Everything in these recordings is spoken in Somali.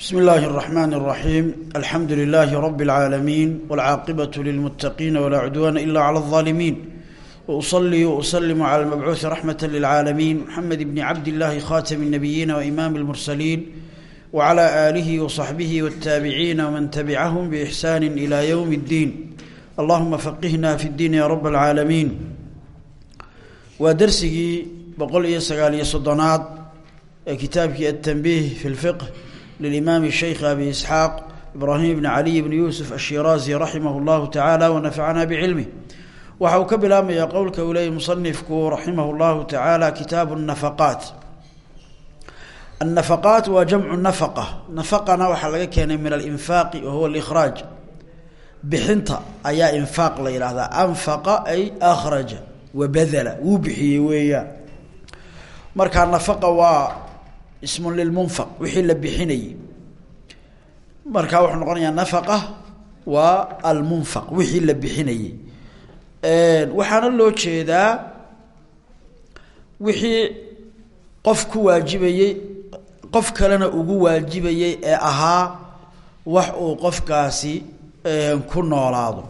بسم الله الرحمن الرحيم الحمد لله رب العالمين والعاقبة للمتقين ولا عدوان إلا على الظالمين وأصلي وأسلم على المبعوث رحمة للعالمين محمد بن عبد الله خاتم النبيين وإمام المرسلين وعلى آله وصحبه والتابعين ومن تبعهم بإحسان إلى يوم الدين اللهم فقهنا في الدين يا رب العالمين ودرسي بقول إيه سقالي صدنات كتابك التنبيه في الفقه للإمام الشيخ أبي إسحاق إبراهيم بن علي بن يوسف الشيرازي رحمه الله تعالى ونفعنا بعلمه waxa uu ka bilaabmayaa qowlka uu leeyay musanifku raximah اllahu tacaala kitaabu الnafaqaat الnafaqaat waa jamcu nafaqa nafaqana waxaa laga keenay min alinfaaqi wa huwa اlإkhraaj bixinta ayaa infaaq la yidhaahdaa anfaqa ay akhraja wabadala wuu bixiyey weeyaan markaa nafaqa waa ismun lilmunfaq wixii la bixinayey markaa wuxuu noqonayaa nafaqa waa almunfaq wixii la bixinayey waxaana loo jeedaa wixii qof ku waajibayey qof kalena ugu waajibayey ee ahaa wax uu qofkaasi ku noolaado.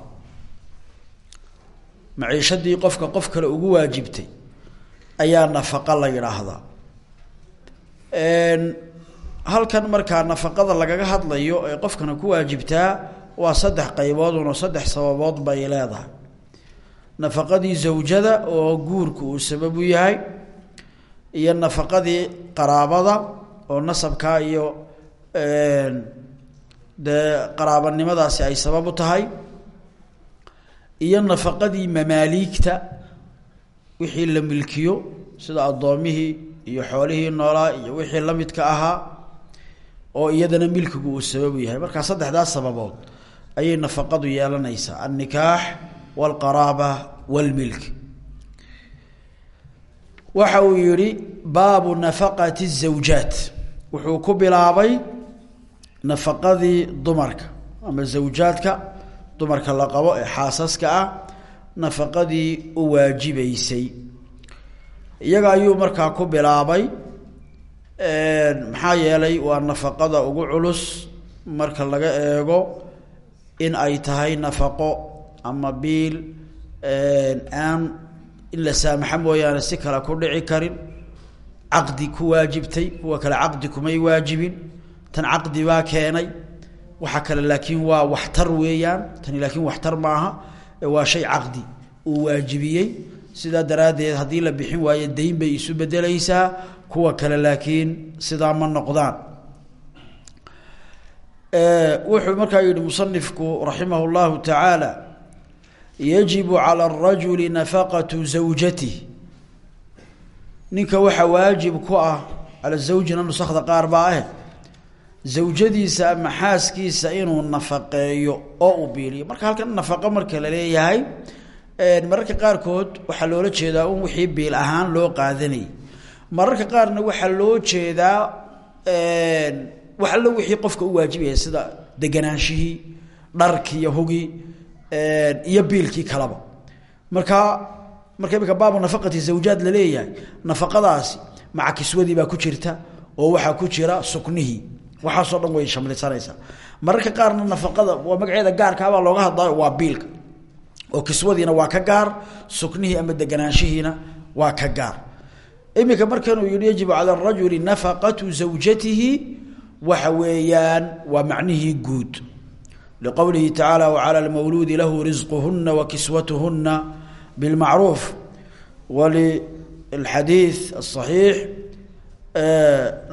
Maciishadii qofka qof kale ugu waajibtay ayaa nafaqa la yidhaahdaa halkan markaa nafaqada lagaga hadlayo ee qofkana ku waajibtaa waa saddex qayboodunoo saddex sababood bay leedahay. Nafaqadii zawjada oo guurku uu sabab u yahay iyo nafaqadii qaraabada oo nasabkaa iyo dee qaraabanimadaasi ay sabab u tahay iyo nafaqadii mamaaliigta wixii la milkiyo sida addoomihii iyo xoolihii noolaa iyo wixii la midka ahaa oo iyadana milkigu uu sababu yahay. Marka saddexdaas sababood ayay nafaqadu yeelanaysaa. Alnikaax walqaraaba walmilk. Waxa uu yihi baabu nafaqati zawjaat. Wuxuu ku bilaabay nafaqadii dumarka ama zawjaadka dumarka la qabo ee xaasaska ah nafaqadii u waajibaysay iyaga ayuu markaa ku bilaabay maxaa yeelay waa nafaqada ugu culus marka laga eego in ay tahay nafaqo ama biil aan in la saamaxa mooyaane si kale ku dhici karin. Caqdi ku waajibtay kuwa kale caqdi kumay waajibin. Tan caqdi baa keenay. Waxa kale laakiin waa waxtar weeyaan. Tani laakiin waxtar maaha. Waa shay caqdi uu waajibiyey sidaa daraaddeed haddii la bixin waayo dayn bay isu bedelaysaa kuwa kale laakiin sidaa ma noqdaan wuxuu markaa yihi musanifku raximah اllahu tacaala yajibu calى الrajuli nafaqatu zawjatih ninka waxaa waajib ku ah cala zawjina nusakda qaar baa ah zawjadiisa ama xaaskiisa inuu nafaqeeyo oo uu biiliyo marka halkan nafaqo marka la leeyahay mararka qaarkood waxaa loola jeedaa un wixii biil ahaan loo qaadanayay. Mararka qaarna waxaa loo jeedaa wax allo wixii qofka u waajibaya sida deganaanshihii dharkii iyo hugii iyo biilkii kalaba. Marka marka imika baabu nafaqati zawjaad la leeyahay nafaqadaasi maca kiswadii baa ku jirta oo waxaa ku jira suknihii waxaasoo dhan way shamlisanaysaa mararka qaarna nafaqada waa magaceeda gaarkaabaa looga hadlayo waa biilka oo kiswadiina waa ka gaar suknihii ama deganaanshihiina waa ka gaar. Iminka markanuu yihi yajibu cala arajuli nafaqatu zawjatihi waxa weeyaan waa macnihii guud. Liqowlihi tacaala wacala lmawluudi lahu risquhuna wa kiswatuhuna bilmacruuf. Walilxadiid asaxiix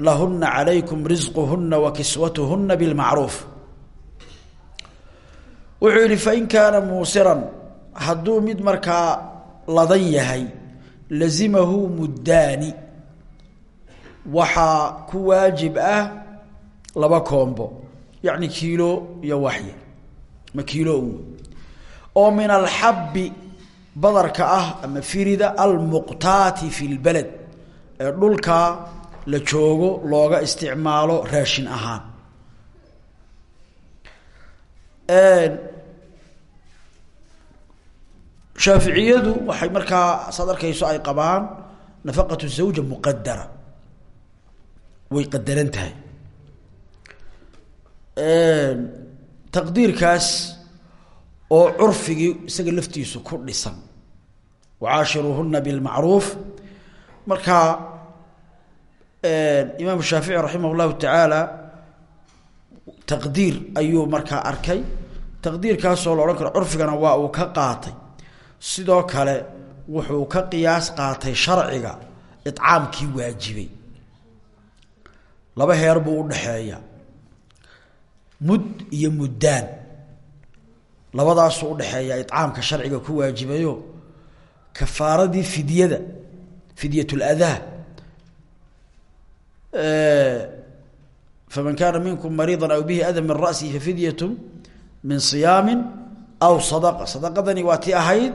lahuna calaykum risquhuna wa kiswatuhuna bilmacruuf. Wuxuu yihi fain kaana muusiran hadduu mid markaa ladan yahay lazimahu muddaani. Waxaa ku waajib ah laba koombo yacni kiilo iyo waxyi ma kiilo oo min alxabbi badarka ah ama firida almuqtaati fi lbaled ee dhulka la joogo looga isticmaalo raashin ahaan shaaficiyadu waxay markaa saad arkayso ay qabaan nafaqatu zawja muqadara way qadaran tahay. Taqdiirkaas oo curfigii isaga laftiisu ku dhisan. Wacaashiruuhuna bilmacruuf markaa imaam shaafici raximah llahu tacaala taqdiir ayuu markaa arkay. Taqdiirkaasoo la odhan karo curfigana waa uu ka qaatay sidoo kale wuxuu ka qiyaas qaatay sharciga icaamkii waajibay. Laba heer buu udhaxeeya mud iyo muddaan. Labadaasuu udhaxeeya icaamka sharciga ku waajibayo kafaaradii fidyada fidyat ladaa faman kaana minkum mariida aw bihi ada min ra'sihi fafidyatu min siyaami aw sadaqa. Sadaqadani waa ti ahayd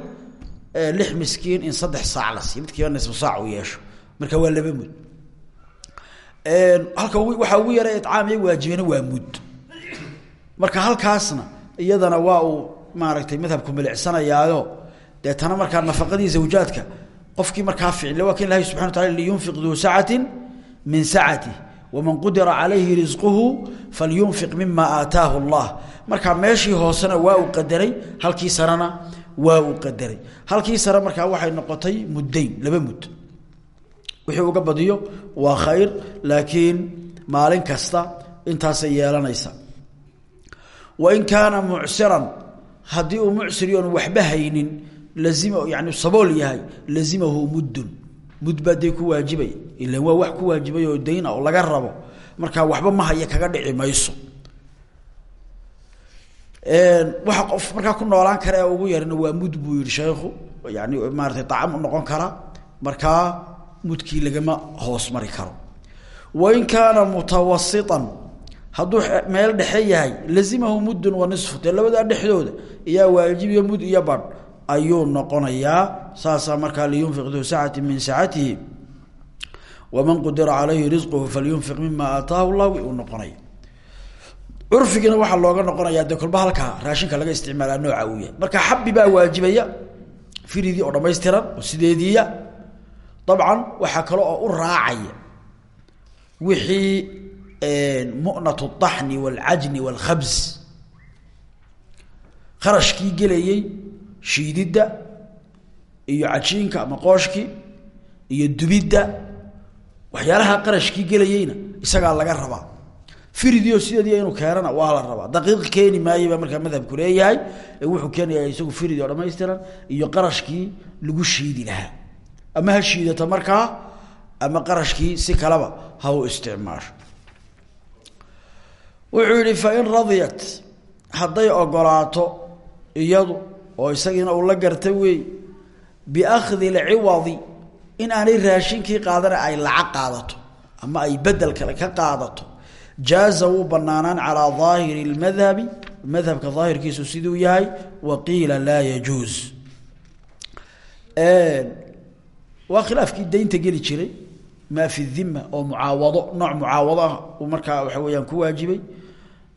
lix miskiin in saddex saac la siiy midkiiba nisfu saac uu yeesho. Marka waa laba mud. Halka waxaa ugu yara icaam iyo waajibana waa mud. Marka halkaasna iyadana waa uu maaragtay madhabku milicsanayaayo deetana markaa nafaqadii zawjaadka qofkii markaa ficile waa kan ilahay subxana wa taala liyunfiq duu sacati min sacatih waman qudira calayhi risquhu falyunfiq mima aataahu allah. Markaa meeshii hoosena waa uu qadaray halkii sarena waa uu qadaray. Halkii sare markaa waxay noqotay muddayn laba mud. Wixii uga badiyo waa khayr laakiin maalin kasta intaasay yeelanaysa. Wain kaana mucsiran haddii uu mucsiri oon waxba lazima yani sabool yahay lazimahu muddun mud baa dee ku waajibay ilan waa wax ku waajibay oo dayn ah oo laga rabo markaa waxba ma haya kaga dhici mayso. Waxa qof markaa ku noolaan kara ee ugu yarna waa mud buu sheekhu yani maaratay acam u noqon kara markaa mudkii lagama hoos mari karo. Wain kaana mutawasitan hadduu meel dhexe yahay lazimahu muddun wa nisfu dee labadaa dhexdooda iyaa waajibiyo mud iyo badh ayuu noqonayaa saasaa markaa liyunfiq duu sacati min sacatihi waman qudira calayhi risquhu falyunfiq mima aataahu llah uu noqonaya curfigiina waxaa looga noqonayaa dee kolba halkaa raashinka laga isticmaalaa nooca uu yahay marka xabbi baa waajibaya firidii oo dhamaystiran oo sideediiya dabcan waxaa kale oo u raacaya wixii munat اطaxni wاlcajni wاlkhabs kharashkii gelayey shiididda iyo cajiinka ama qooshkii iyo dubidda waxyaalaha qarashkii gelayeyna isagaa laga rabaa. Firidio sideedii inuu keenana waa la rabaa. Daqiiq keeni maayo baa markaa madhabku leeyahay ee wuxuu keenayaa isagu firidi oo dhamaystiran iyo qarashkii lagu shiidi lahaa. Ama ha shiidato markaa ama qarashkii si kaleba ha u isticmaasho. Wuxuu yihi fain radiyat hadday ogolaato iyadu oo isagiina uu la garta weey biakhdi lciwadi in aanay raashinkii qaadana ay lacag qaadato ama ay bedel kale ka qaadato. Jaaza wuu banaanaan calaa daahiri اlmadhabi madhabka daahirkiisu siduu yahay wa qiila laa yajuuz. Waa khilaafkii daynta geli jiray maa fi dhima oo mucaawado nooc mucaawado ah waxa weeyaan ku waajibay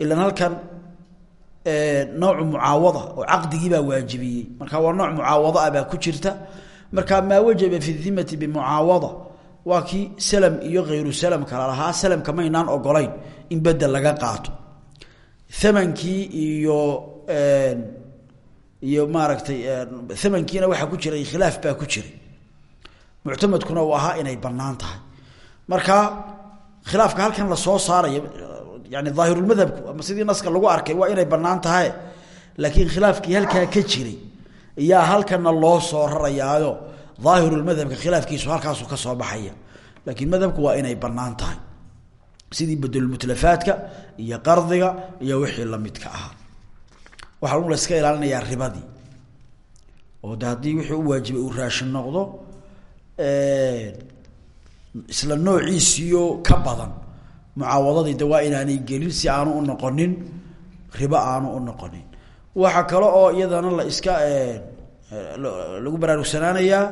ilan halkan noocu mucaawada oo caqdigii baa waajibiyey. Marka waa nooc mucaawado ah baa ku jirta. Marka maa wajaba fi dhimati bimucaawada waa kii salam iyo hayru salam kala lahaa. Salamka maynaan ogolayn in bedel laga qaato. Thamankii iyo iyo maaragtay thamankiina waxaa ku jiray khilaaf baa ku jiray. Muctamadkuna uu ahaa inay bannaan tahay. Marka khilaafka halkan la soo saarayo yani daahirulmadhabku ama sidii naska lagu arkay waa inay bannaan tahay laakiin khilaafkii halkaa ka jiray iyaa halkana loo soo rarayaayo. Daahirulmadhabka khilaafkiisu halkaasu ka soo baxaya laakiin madhabku waa inay bannaan tahay. Sidii bedelmutlafaadka iyo qardiga iyo wixii lamidka ahaa waxaa un la iska ilaalinayaa ribadii oo de wixii u waajibay uu raashin noqdo isla noociisiyo ka badan mucaawadadii de waa inaanay gelin si aanu u noqonin ribo aanu u noqonin. Waxaa kale oo iyadana la iska lagu baraarugsanaanayaa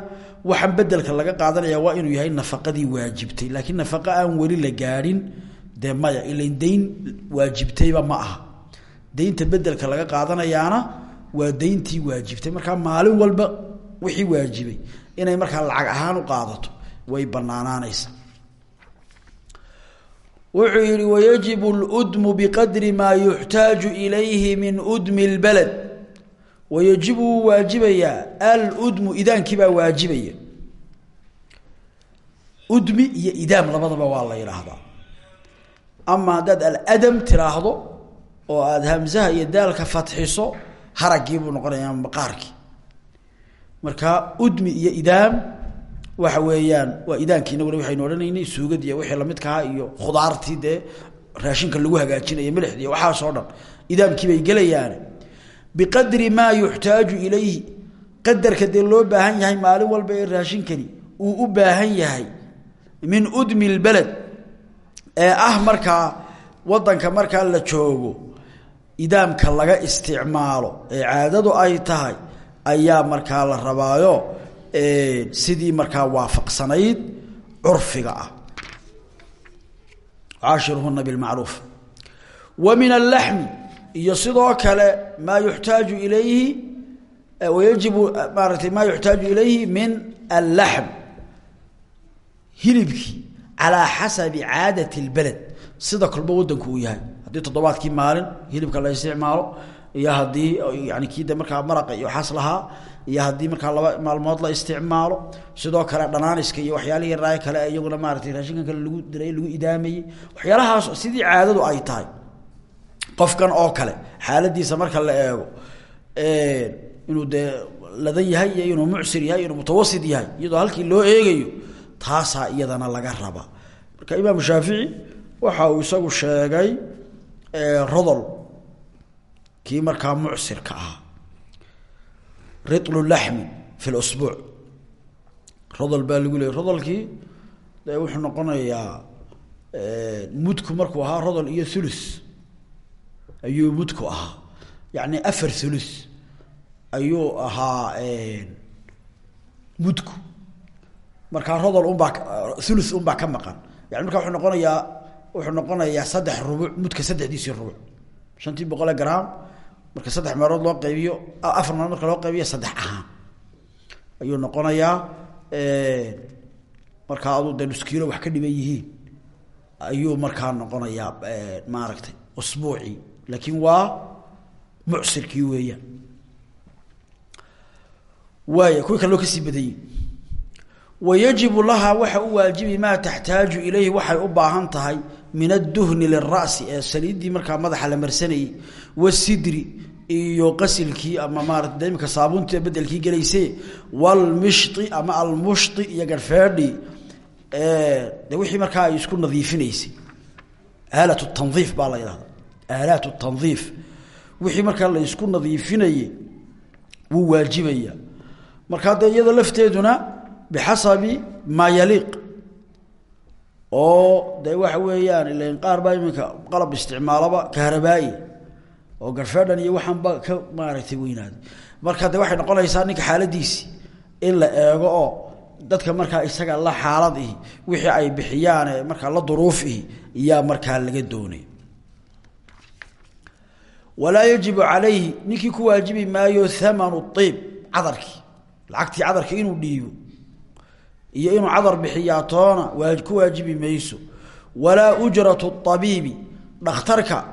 waxaan bedelka laga qaadanaya waa inuu yahay nafaqadii waajibtay. Laakiin nafaqa aan weli la gaadhin dee maya ilan dayn ma aha. Daynta bedelka laga qaadanayaana waa dayntii waajibtay. Markaa maalin walba wixii waajibay inay markaa lacag ahaan u qaadato way banaanaanaysa wuxuu yihi wayajib اludmu biqadri maa yuxtaaju ilayhi min udmi اlbalad wayajibu wuu waajibayaa aludmu idaankii baa waajibaya. Udmi iyo idaam labadaba waa la yidhaahdaa ama haddaad aladam tiraahdo oo aada hamsaha iyo daalka fatxiso haraggii buu noqonayaa marka udmi iyo idaam waxa weeyaan waa idaankii inaguna waxaynu odhanaynay suugad iyo wixii lamidkaha iyo khudaartii dee raashinka lagu hagaajinayo milixdii waxaasoo dhan. Idaamkii bay gelayaan. Biqadri maa yuxtaaju ilayhi. Qadarka dee loo baahan yahay maalin walba ee raashinkani uu u baahan yahay min udmi lbaled ee ah markaa wadanka markaa la joogo idaamka laga isticmaalo ee caadadu ay tahay ayaa markaa la rabaayo sidii markaa waafaqsanayd curfiga ah. Caashiruhuna bilmacruuf wa min allaxmi iyo sidoo kale maa yuxtaaju ilayhi wayajibu maaratay maa yuxtaaju ilayhi min allaxm hilibkii calaa xasabi caadati اlbeled sida kolba wadanku uu yahay. Haddii toddobaadkii maalin hilibka la isticmaalo iyo haddii yani kii de markaa maraqa iyo lahaa iyo haddii markaa laba maalmood la isticmaalo sidoo kale dhanaaniska iyo waxyaalihii raay kale iyaguna maaratay raashinkan lagu diray lagu idaamayey waxyaalahaas sidii caadadu ay tahay. Qofkan oo kale xaaladiisa marka la eego inuu dee ladan yahay iyo inuu mucsir yahay inuu mutawasit yahay iyadoo halkii loo eegayo taasaa iyadana laga raba marka imaamu shaafici waxa uu isagu sheegay rodol kii markaa mucsirka ahaa. Ritlu laxmi fi lusbuuc rodol baa lagu leeyay. Rodolkii dee wuxuu noqonayaa mudku markuu ahaa rodol iyo thuluth. Ayuu mudku ahaa. Yacni afar thuluth ayuu ahaa mudku. Markaa rodol unbaa thuluth unbaa ka maqan. Yani markaa wuxuu noqonayaa wuxuu noqonayaa saddex rubuc mudka saddexdiisii rubuc. Shantii boqole gram marka saddex meelood loo qaybiyo afar meelood marka loo qaybiyo saddex ahaan. Ayuu noqonayaa markaa aduu dee nuskiilo wax ka dhiban yihiin. Ayuu markaa noqonayaa maaragtay usbuucii laakiin waa mucsirkii weeyaan. Waaya kuwii kale loo ka sii badayey wayajibu lahaa waxa u waajibi maa taxtaaju ilayhi waxay u baahan tahay min adduhni lira'si ee saliiddii markaa madaxa la marsanayey wasidri iyo qasilkii ama maarata de imika saabuuntii bedelkii gelayse walmishti ama almushti iyo garhfeedhii de wixii markaa ay isku nadiifinaysay. Aalat tandiif baa la tandiif. Wixii markaa la isku nadiifinayey wuu waajibaya. Markaa dee iyada lafteeduna bixasabi maa yaliiq oo de waxa weeyaan ilan qaar baa iminka qalab isticmaalaba kahrabaayi oo garfeedhan iyo waxaanba ka maaragtay weynaaday marka de waxay noqonaysaa ninka xaaladiisi in la eego oo dadka markaa isaga la xaalad ihi wixii ay bixiyaane markaa la duruuf ihi iyaa laga doonay. Walaa yajibu calayhi ninkii ku waajibi maayo thamanu iib cadarkii lacagtii cadarka inuu dhiibo iyo inuu cadar bixiyaa toona ku waajibi mayso. Walaa ujratu abiibi dhakhtarka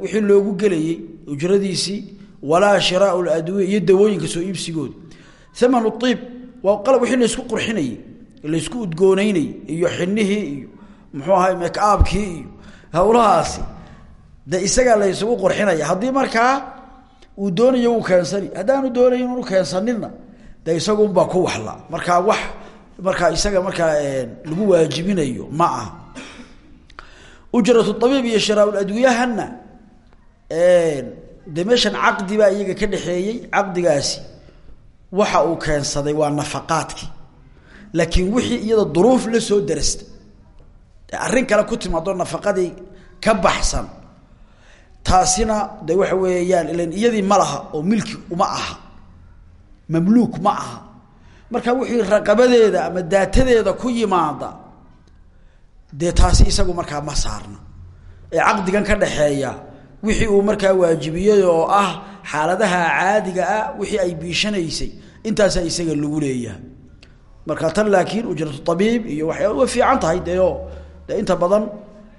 wixii loogu gelayey ujradiisii walaa shiraau ladwiya iyo dawooyinka soo iibsigooda. Amanu iib waa qalab wixii laysku qurxinayey laysku udgooneynayey iyo xinihii iyo muxuu ahay mekaabkii iyo howlahaasi de isagaa la ysugu qurxinaya. Haddii markaa uu doonayo wuu keensani haddaanu doonayn unu keensanina de isagunbaa ku waxla. Markaa wax markaa isaga markaa lagu waajibinayo ma aha. Ujratu abiib iyo shiraaladwiyahana de meeshan caqdi baa iyaga ka dhexeeyey. Caqdigaasi waxa uu keensaday waa nafaqaadkii. Laakiin wixii iyada duruuf la soo darasta arrin kale ku timaado nafaqadii ka baxsan. Taasina de waxa weeyaan ilan iyadii ma oo milki uma aha mamluuk ma aha. Marka wixii raqabadeeda ama daatadeeda ku yimaada dee taasi isagu markaa ma saarna. Ee caqdigan ka dhaxeeya wixii uu markaa waajibiyey oo ah xaaladaha caadiga ah wixii ay biishanaysay intaasaa isaga lagu leeyahay. Marka tan laakiin ujratu abiib iyo waxyaa wa fiican tahay dee oo inta badan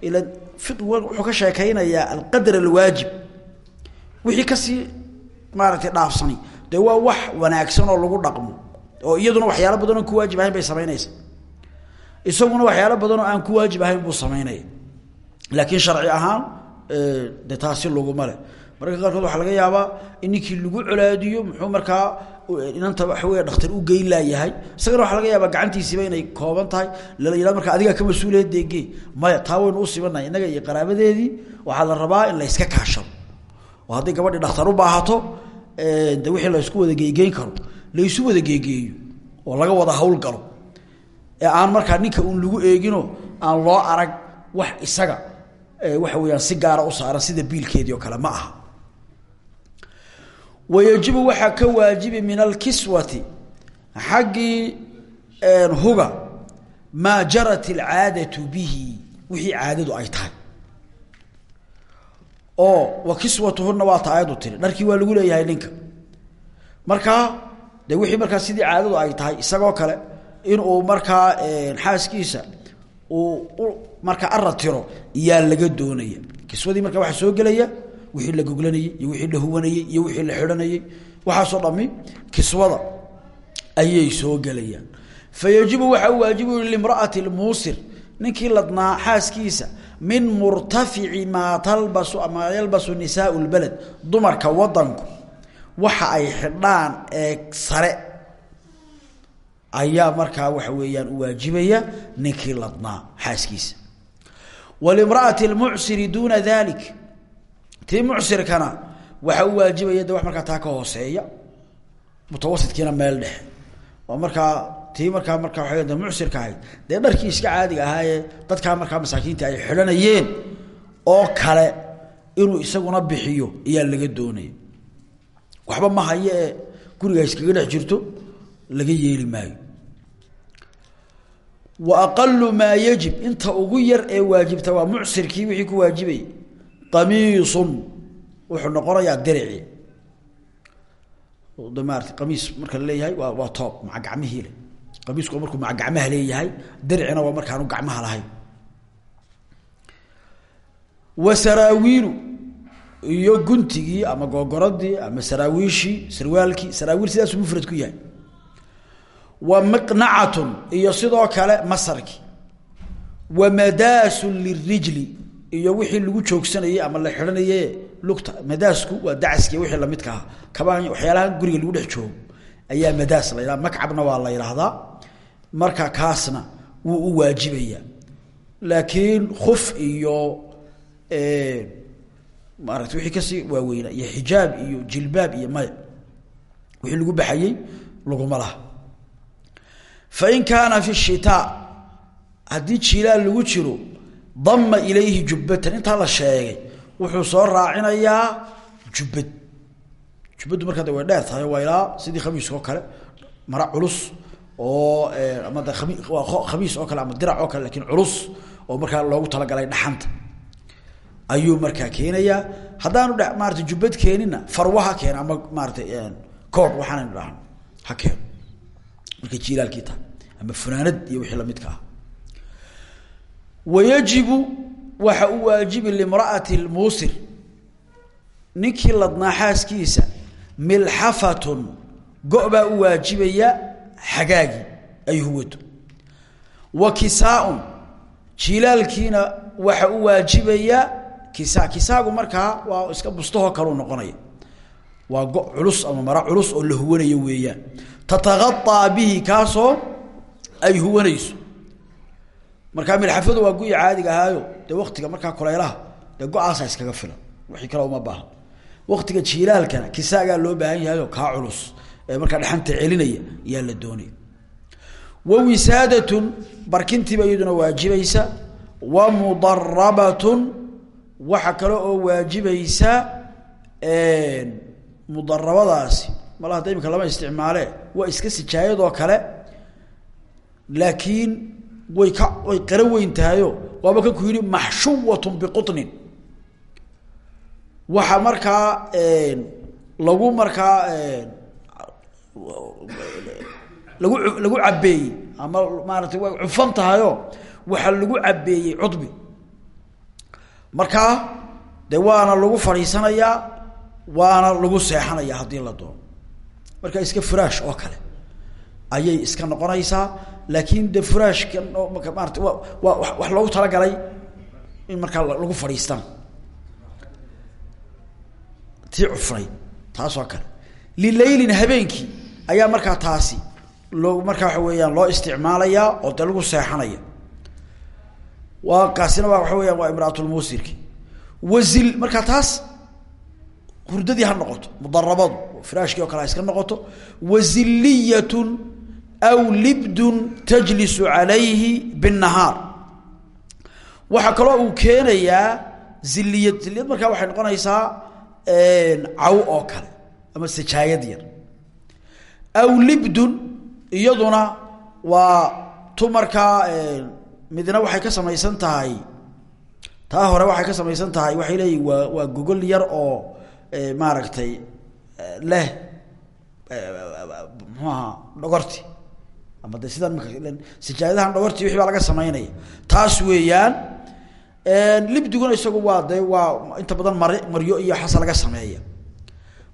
ila fiqigu wuxuu ka sheekeynayaa alqadr alwaajib. Wixii ka sii maaragtay dhaafsani dee waa wax wanaagsan oo lagu dhaqmo oo iyaduna waxyaalo badan oo ku waajib ahayn bay samaynaysa. Isaguna waxyaalo badan oo aan ku waajib ahayn buu samaynaya. Laakiin sharci ahaan de taasi laguma leh mararka qaarkood waxaa laga yaabaa in lagu colaadiyo muxuu markaa inanta waxa wey dhakhtar u geyn laayahay isagana waxaa laga yaabaa gacantiisiiba inay kooban tahay. Lala markaa adigaa ka mas'uuliyad deege maya u sibannahay innaga iyo qaraabadeedii waxaa la rabaa in la yska kaashado. Oo hadday gabadhii dhakhtar u baahato de wixii la isku wada geegeyn karo laysu wada geegeeyo oo laga wada hawlgalo ee aan markaa ninka uun lagu eegino aan loo arag wax isaga waxa weyaan si gaara u saaran sida biilkeedii oo kale ma aha. Wayajibu waxaa ka waajibi min alkiswati xaggii huga maa jarat alcaadatu bihi wixii caadadu ay tahay oo wa kiswatuhuna waa ta ayadu tiri. Dharkii waa lagu leeyahay ninka. Markaa de wixii markaa sidii caadadu ay tahay isagoo kale inuu markaa xaaskiisa uu markaa ara tiro iyaa laga doonaya. Kiswadii markaa waxaa soo gelaya wixii la goglanayey iyo wixii la huwanayey iyo wixii la xidhanayey waxaasoo dhami kiswada ayay soo gelayaan. Fayajibu waxaa u waajibu limraati lmuusir ninkii ladnaa xaaskiisa min murtafici maa talbasu maa yalbasu nisaau lbaled dumarka wadanku waxa ay xidhaan ee sare ayaa markaa waxa weeyaan u waajibaya ninkii ladnaa xaaskiisa. Walimraati lmucsiri duuna dalik tii mucsirkana waxaa u waajibaya wax markaa taa ka hooseeya mutawasitkiina meel dhexe oo tii markaa markaa waa mucsirka ahayd. Dee dharkii iska caadiga ahaayee dadkaa markaa masaakiinta ay xidhanayeen oo kale inuu isaguna bixiyo ayaa laga doonaya waxba ma hayo guriga iskaga dhex jirto laga yeeli maayo. Wa aqalu maa yajib inta ugu yar ee waajibta waa mucsirkii wixii ku waajibay qamiisun wuxuu noqonayaa dirici de maarata qamiis marka leeyahay waa waa toob maca qamiisku markuu maca gacmaha leeyahay diricina waa markaanu gacmaha lahayn wa saraawiilu iyo guntigii ama googoradii ama saraawiishii sarwaalkii saraawiil sidaasuu mufrad ku yahay. Wa miqnacatun iyo sidoo kale masarki. Wa madaasun lirijli iyo wixii lagu joogsanayey ama la xidhanaye lugta madaasku waa dacaski wixii lamidka aha kabaan waxyaalaha guriga lagu dhex joogo ayaa madaas la yidhaha makcabna waa la yidhaahdaa marka kaasna wuu u waajibaya laakiin khuf iyo maarata wixii ka sii waaweynaa iyo xijaab iyo jilbaab iyo maya wixii lagu baxayey laguma laha. Fain kaana fi shitaa haddii jilaal lagu jiro dama ilayhi jubbatan intaa la sheegay wuxuu soo raacinayaa jubbad. Jubbaddu markaa de dheer tahay waa ilaa sidii khamiiska oo kale mara culus oo ama de ami khamiis oo kale ama dirac oo kale laakiin culus oo markaa loogu talagalay dhaxanta. Ayuu markaa keenayaa. Haddaanu maarata jubbad keenina farwa ha keeno ama maaratay kood waxaanaynu dhahan ha keeno. Markay jilaalkii tahay. Ama funaanad iyo wixii lamidka ah. Wayajibu waxa u waajibi limraati lmuusir ninkii ladnaa xaaskiisa milxafatun go- baa u waajibaya xagaagii ay huwato. Wa kisaaun jilaalkiina waxa u waajibaya kisa kisaagu markaa waa iska bustahoo kaleu noqonaya. Waa go culus ama mara culus oo la huwanayo weeyaan. Tatagaaa bihi kaasoo ay huwanayso. Markaa milxafadu waa guyi caadiga ahaayo dee waktiga markaa kulaylaha dee go'aasa iskaga filan wixii kale uma baaha waktiga jiilaalkana kisaagaa loo baahan yahayo kaa culus markaa dhaxanta celinaya yaa la doonaya wa wisaadatun barkintiiba iyaduna waajibaysa. Wa mudarabatun waxa kale oo waajibaysa mudarabadaasi mala hadda imika lama isticmaale waa iska sijaayadoo kale. Laakiin way ka way qara weyn tahayo kan ku yidhi maxshuwatun biquطnin waxa markaa lagu markaa lagu lagu cabeeyey ama maaratay way cufan tahayo waxaa lagu cabeeyey cudbi. Markaa waana lagu fadhiisanayaa waana lagu seexanaya haddii la doono. Marka iska furaash oo kale ayay iska noqonaysaa laakiin de furaashkan oo maarata wa waa wax loogu talagalay in markaa lagu fadhiistaan tii cufray taas oo kale. Lilaylin habeenkii ayaa markaa taasi loo markaa waxa weeyaan loo isticmaalayaa oo dee seexanaya. Waa kaasina waa waxa weyaan waa imraatulmuusirki wazil markaa taas hurdadii ha noqoto mudarabadu firaashkii oo kale iska noqoto wazilliyatun aw libdun tajlisu calayhi binnahaar. Waxaa kaloo uu keenayaa zilliyad zilliyad markaa waxay noqonaysaa caw oo kale ama sajaayad yar aw libdun iyaduna waa tu markaa midna waxay ka samaysan tahay. Taa hore waxay ka samaysan tahay waxay leeyihiin waa waa gogol yar oo maaragtay leh ahaa dhogorti. Ama de sidan maka sajaayadahan dhogorti wixii laga samaynaya taas weeyaan libdiguna isagu waa de waa inta badan mar maryo iyo xasa laga sameeya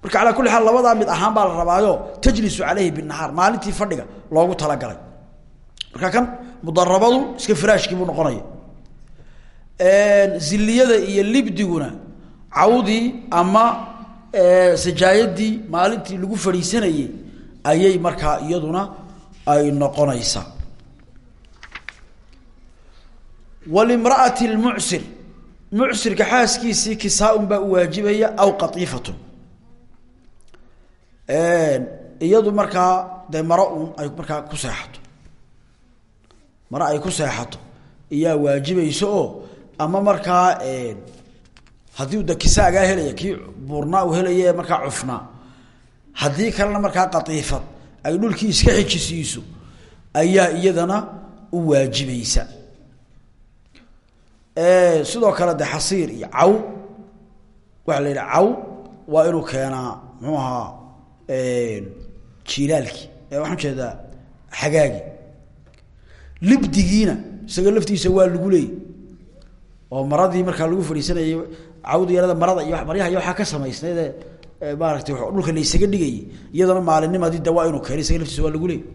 marka calaa kulli xaal labadaa mid ahaan baa la rabaayo tajlisu caleyhi binahaar maalintii fadhiga loogu talagalay. Marka kan mudarabadu iska firaashkii buu noqonaya. Ziliyada iyo libdiguna cawdii ama sajaayadii maalintii lagu fadhiisanayey ayay markaa iyaduna ay noqonaysaa walimraati lmucsir mucsirka xaaskiisii kisaa-un baa u waajibaya aw qatiifatun iyadu markaa dee maro un ay markaa ku seexato. Maro ay ku seexato. Iyaa waajibaysa oo ama markaa haddii de kisaagaa helaya kii buurnaa uu helaya markaa cufnaa haddii kalena markaa qatiifad ay dhulkii iska xijisiiso ayaa iyadana u waajibaysa sidoo kale de xasiir iyo caw. Waxaa la yidhaha caw waa inuu keenaa muxuu jiilaalkii waxaan u jeedaa xagaagi. Libdigiina isaga laftiisa waa lagu leeyay. Oo maradii markaa lagu fadhiisanayay cawdi yarada marada iyo maryaha iyo waxaa ka samaysnaydee maaratay dhulka la isaga dhigayay. Iyadana maalinnimadii de inuu keenay isaga laftiisa waa lagu leeyay.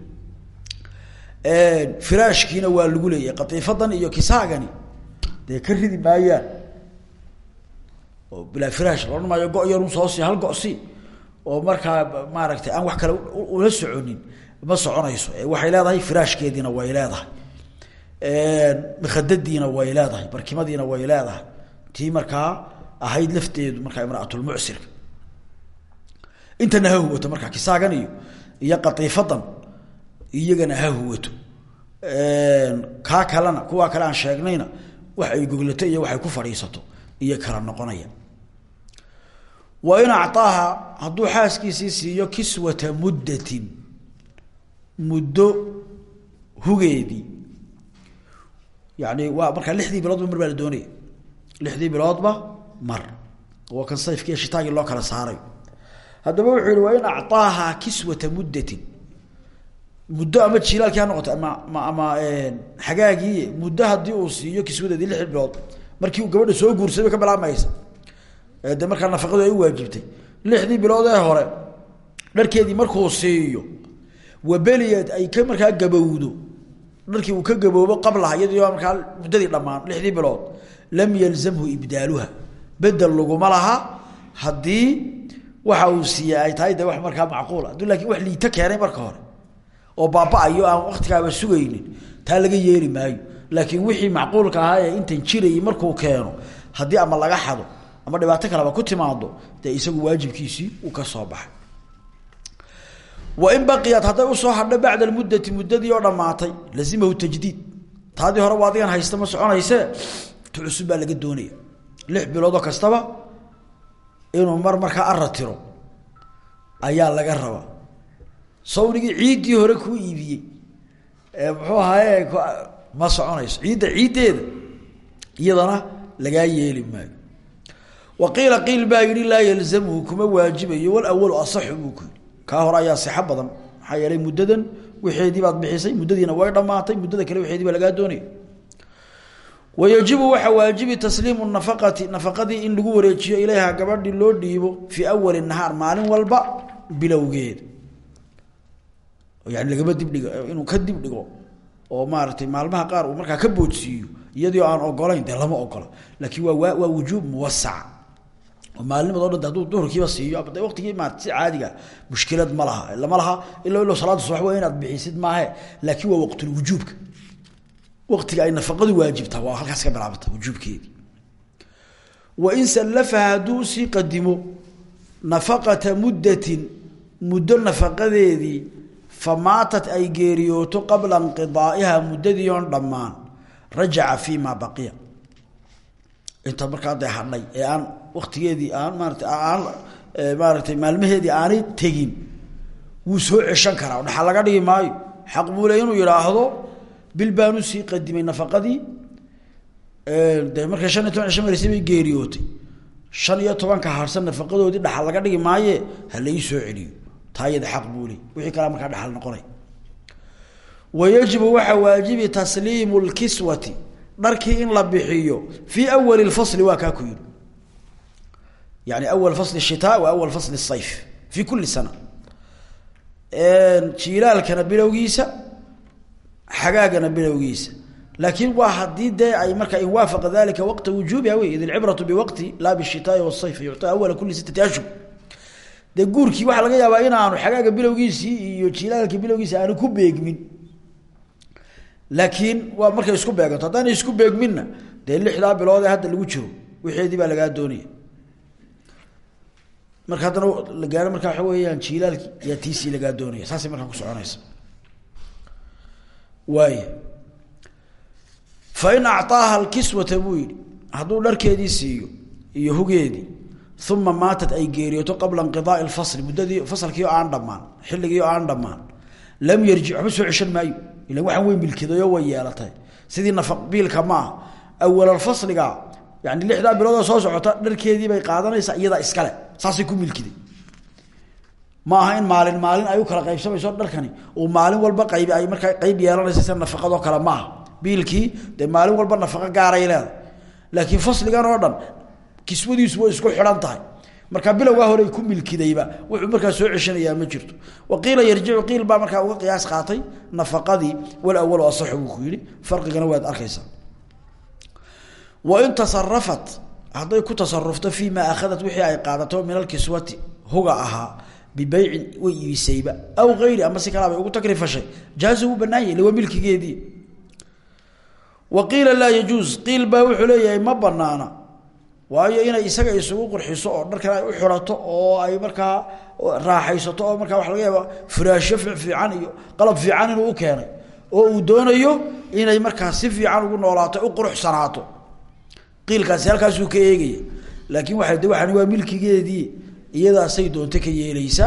Firaashkiina waa lagu leeyay. Qatiifadan iyo kisaagani dee ka ridi maayaan. Oo bilaa firaash la odhan maayo soo si hal go- oo markaa maaragtay aan wax kale ula soconin ma soconayso. Waxay leedahay firaashkeediina way leedahay. Mikhadadiina way leedahay barkimadiina way leedahay. Tii markaa ahayd lafteedu markaa imraatulmucsirka intana ha huwato markaa kisaagan iyo iyo iyagana ha huwato kaa kalena kuwaa kale sheegnayna wax ay iyo waxay ku fadhiisato iyo kala noqonaya wa in acطaaha hadduu xaaskiisii siiyo kiswata muddatin muddo hugeedii. Yani waa markaa lixdii biloodba mar baa la doonaya lixdii biloodba mar. Waa kan sayfkiiyo shitaagii loo kala saaray. Haddaba wuxuu yihi waa in acطaaha kiswata muddatin. Muddo ama jilaalkii ha noqoto ama ma ama xagaagii muddo haddii uu siiyo kiswadeedii lix bilood markii uu de markaa nafaqadu ay u waajibtay. Lixdii bilood ee hore dharkeedii markuu siiyo wabeliyad ay ka markaa gabowdo. Dharkii uu ka gaboobo qablaha iyadii markaa muddadii dhammaan lixdii bilood lam yalzamhu ibdaaluha. Bedel laguma laha. Haddii waxa uu siiyey ay wax markaa macquula hadduu laakiin wax liito keenay marka hore oo baaba-ayo aan waktigaaba sugaynin taa laga yeeli maayo. Laakiin wixii macquulka ahaa ee intan jirayay markuu keeno haddii ama laga xado ama dhibaato kaleba ku timaado dee isagu waajibkiisii uu ka soo baxay. Wain baqiyat hadday u soo hadho bacda almuddati muddadii oo dhammaatay lazimahu tajdiid. Taadii hore adigan haysta ma soconaysee tu baa laga doonaya. Lix biloodoo kastaba inuu mar markaa ara ayaa laga rabaa. Sawnigii ciiddii hore kuu iibiyey muxuu ahaaye ma soconayso. Ciidda ciiddeeda iyadana lagaa yeeli maayo wa qiila qiil baa yihi laa yalzamhu kuma waajibayo. Walawalu asaxu buu ku yihi kaa hore ayaa sixo badan. Maxaa yeelay muddadan wixeedii baad bixisay muddadiina way dhammaatay muddada kale wixeedii baa lagaa doonaya wayajibu waxaa waajibi tasliimu nafaqati nafaqadii in lagu wareejiyo ilayha gabadhii loo dhiibo fii awali nahaar maalin walba bilowgeeda yani lagama dibdhigo oo maaratay maalmaha qaar uu markaa ka boodsiiyo iyadii aan ogolayn dee lama ogola laakiin waa waa wujuub muwasaca oo maalinimado dhan hadduu duhurkiiba siiyo de waqtigii maarata si caadiga mushkilad ma laha lama laha ilo salaada subax waa inaad bixisid maahe laakiin waa waqtulwujuubka waqtiga ay nafaqadu waajibtaa waa halkaas ka bilaabata wujuubkeedii wain sallafaha hadduu sii qadimo nafaqata muddatin muddo nafaqadeedii famaatat ay geeriyooto qabla inqidaaiha muddadii oon dhammaan rajaca fi ma baqiya inta markaa dee hadhay ee aan waktigeedii aan maarata aan maaratay maalmaheedii aanay tegin wuu soo ceshan karaa. Dhaxal laga dhigi maayo xaq buu le inuu qadimay nafaqadii. De markay shan iyo toban cisho geeriyootay. Shan iyo tobanka harsan nafaqadoodii dhaxal laga dhigi maaye ha soo celiyo. Taa iyada wixii kalea markaa dhaxal noqonay. Wayajibu waxaa waajibi tasliimu lkiswati dharkii in la bixiyo fii awali lfasli waa kaa ku yidhi. Yani awal fasli shitaa wa awal fasli sayf fi kuli sana. Jiilaalkana bilowgiisa xagaagana bilowgiisa. Laakiin waa haddii dee ay markaa in waafaqa dalika waqta wujuubiha wey id ilcibratu biwaqti laa bishitaai wasayf yucta awala kuli sittati ashhur. Dee guurkii waxaa laga yaabaa inaanu xagaaga bilowgiisii iyo jiilaalka bilowgiisi aanu ku beegmin laakiin waa markay isku beeganto haddaanay isku beegminna dee lixdaa bilood ee hadda lagu jiro wixeedii baa lagaa doonaya. Marka haddana la gaaro markaa waxa weeyaan jiilaalki ayaa tiisii lagaa doonaya. Saasay markaa ku soconaysa. Waay fa in acطaaha alkiswata buu yidhi hadduu dharkeedii siiyo iyo hugeedii uma maatat ay geeriyooto qabla inqidaai lfasli muddadii fasalkii oo aan dhammaan xilligii oo aan dhammaan lam yarjic waxba soo maayo ila waxaan way milkidayo way yeelatay. Sidii nafaq biilka maaha awalalfasliga yani lixdaa biloodoo soo socota dharkeedii bay qaadanaysaa iyadaa iskale saasay ku milkiday. Ma aha in maalin maalin ay u kala qaybsamayso dharkani. Oo maalin walba qayb ay markaa qayb yeelanaysa sida nafaqadoo kale maaha biilkii dee maalin walba nafaqo gaaray leedahay. Laakiin fasligan oo dhan kiswadiisu way isku xidhan tahay markaa bilowgaa hore ku milkidayba wuxuu markaa soo ceshanayaa ma jirto. Wa qiila yarjicu qiil baa markaa uga qiyaas qaatay nafaqadii walawalu asaxu buu ku yihi farqigana waad arkaysaa. Wain tasarafat hadday ku tasarufto fii ma akhadat wixii ay qaadato min alkiswati huga ahaa bibeycin way iibisayba aw ayri ama si kalaa bay ugu takrifashay. Jaaza wuu banaan yahy waa milkigeedii. Wa qiila laa yajuuz qiil baa wuxuu leeyahay ma banaana waayo inay isaga isugu qurxiso oo dharkan ay u xirato oo ay markaa raaxaysato oo markaa waxa laga yaaba furaashyo fiican iyo qalab fiican inuu u keenay oo uu doonayo inay markaa si fiican ugu noolaato u quruxsanaato. Qiilkaasi halkaasuu ka eegaya. Laakiin waa de waaan waa milkigeedii iyadaasay doonto ka yeeleysa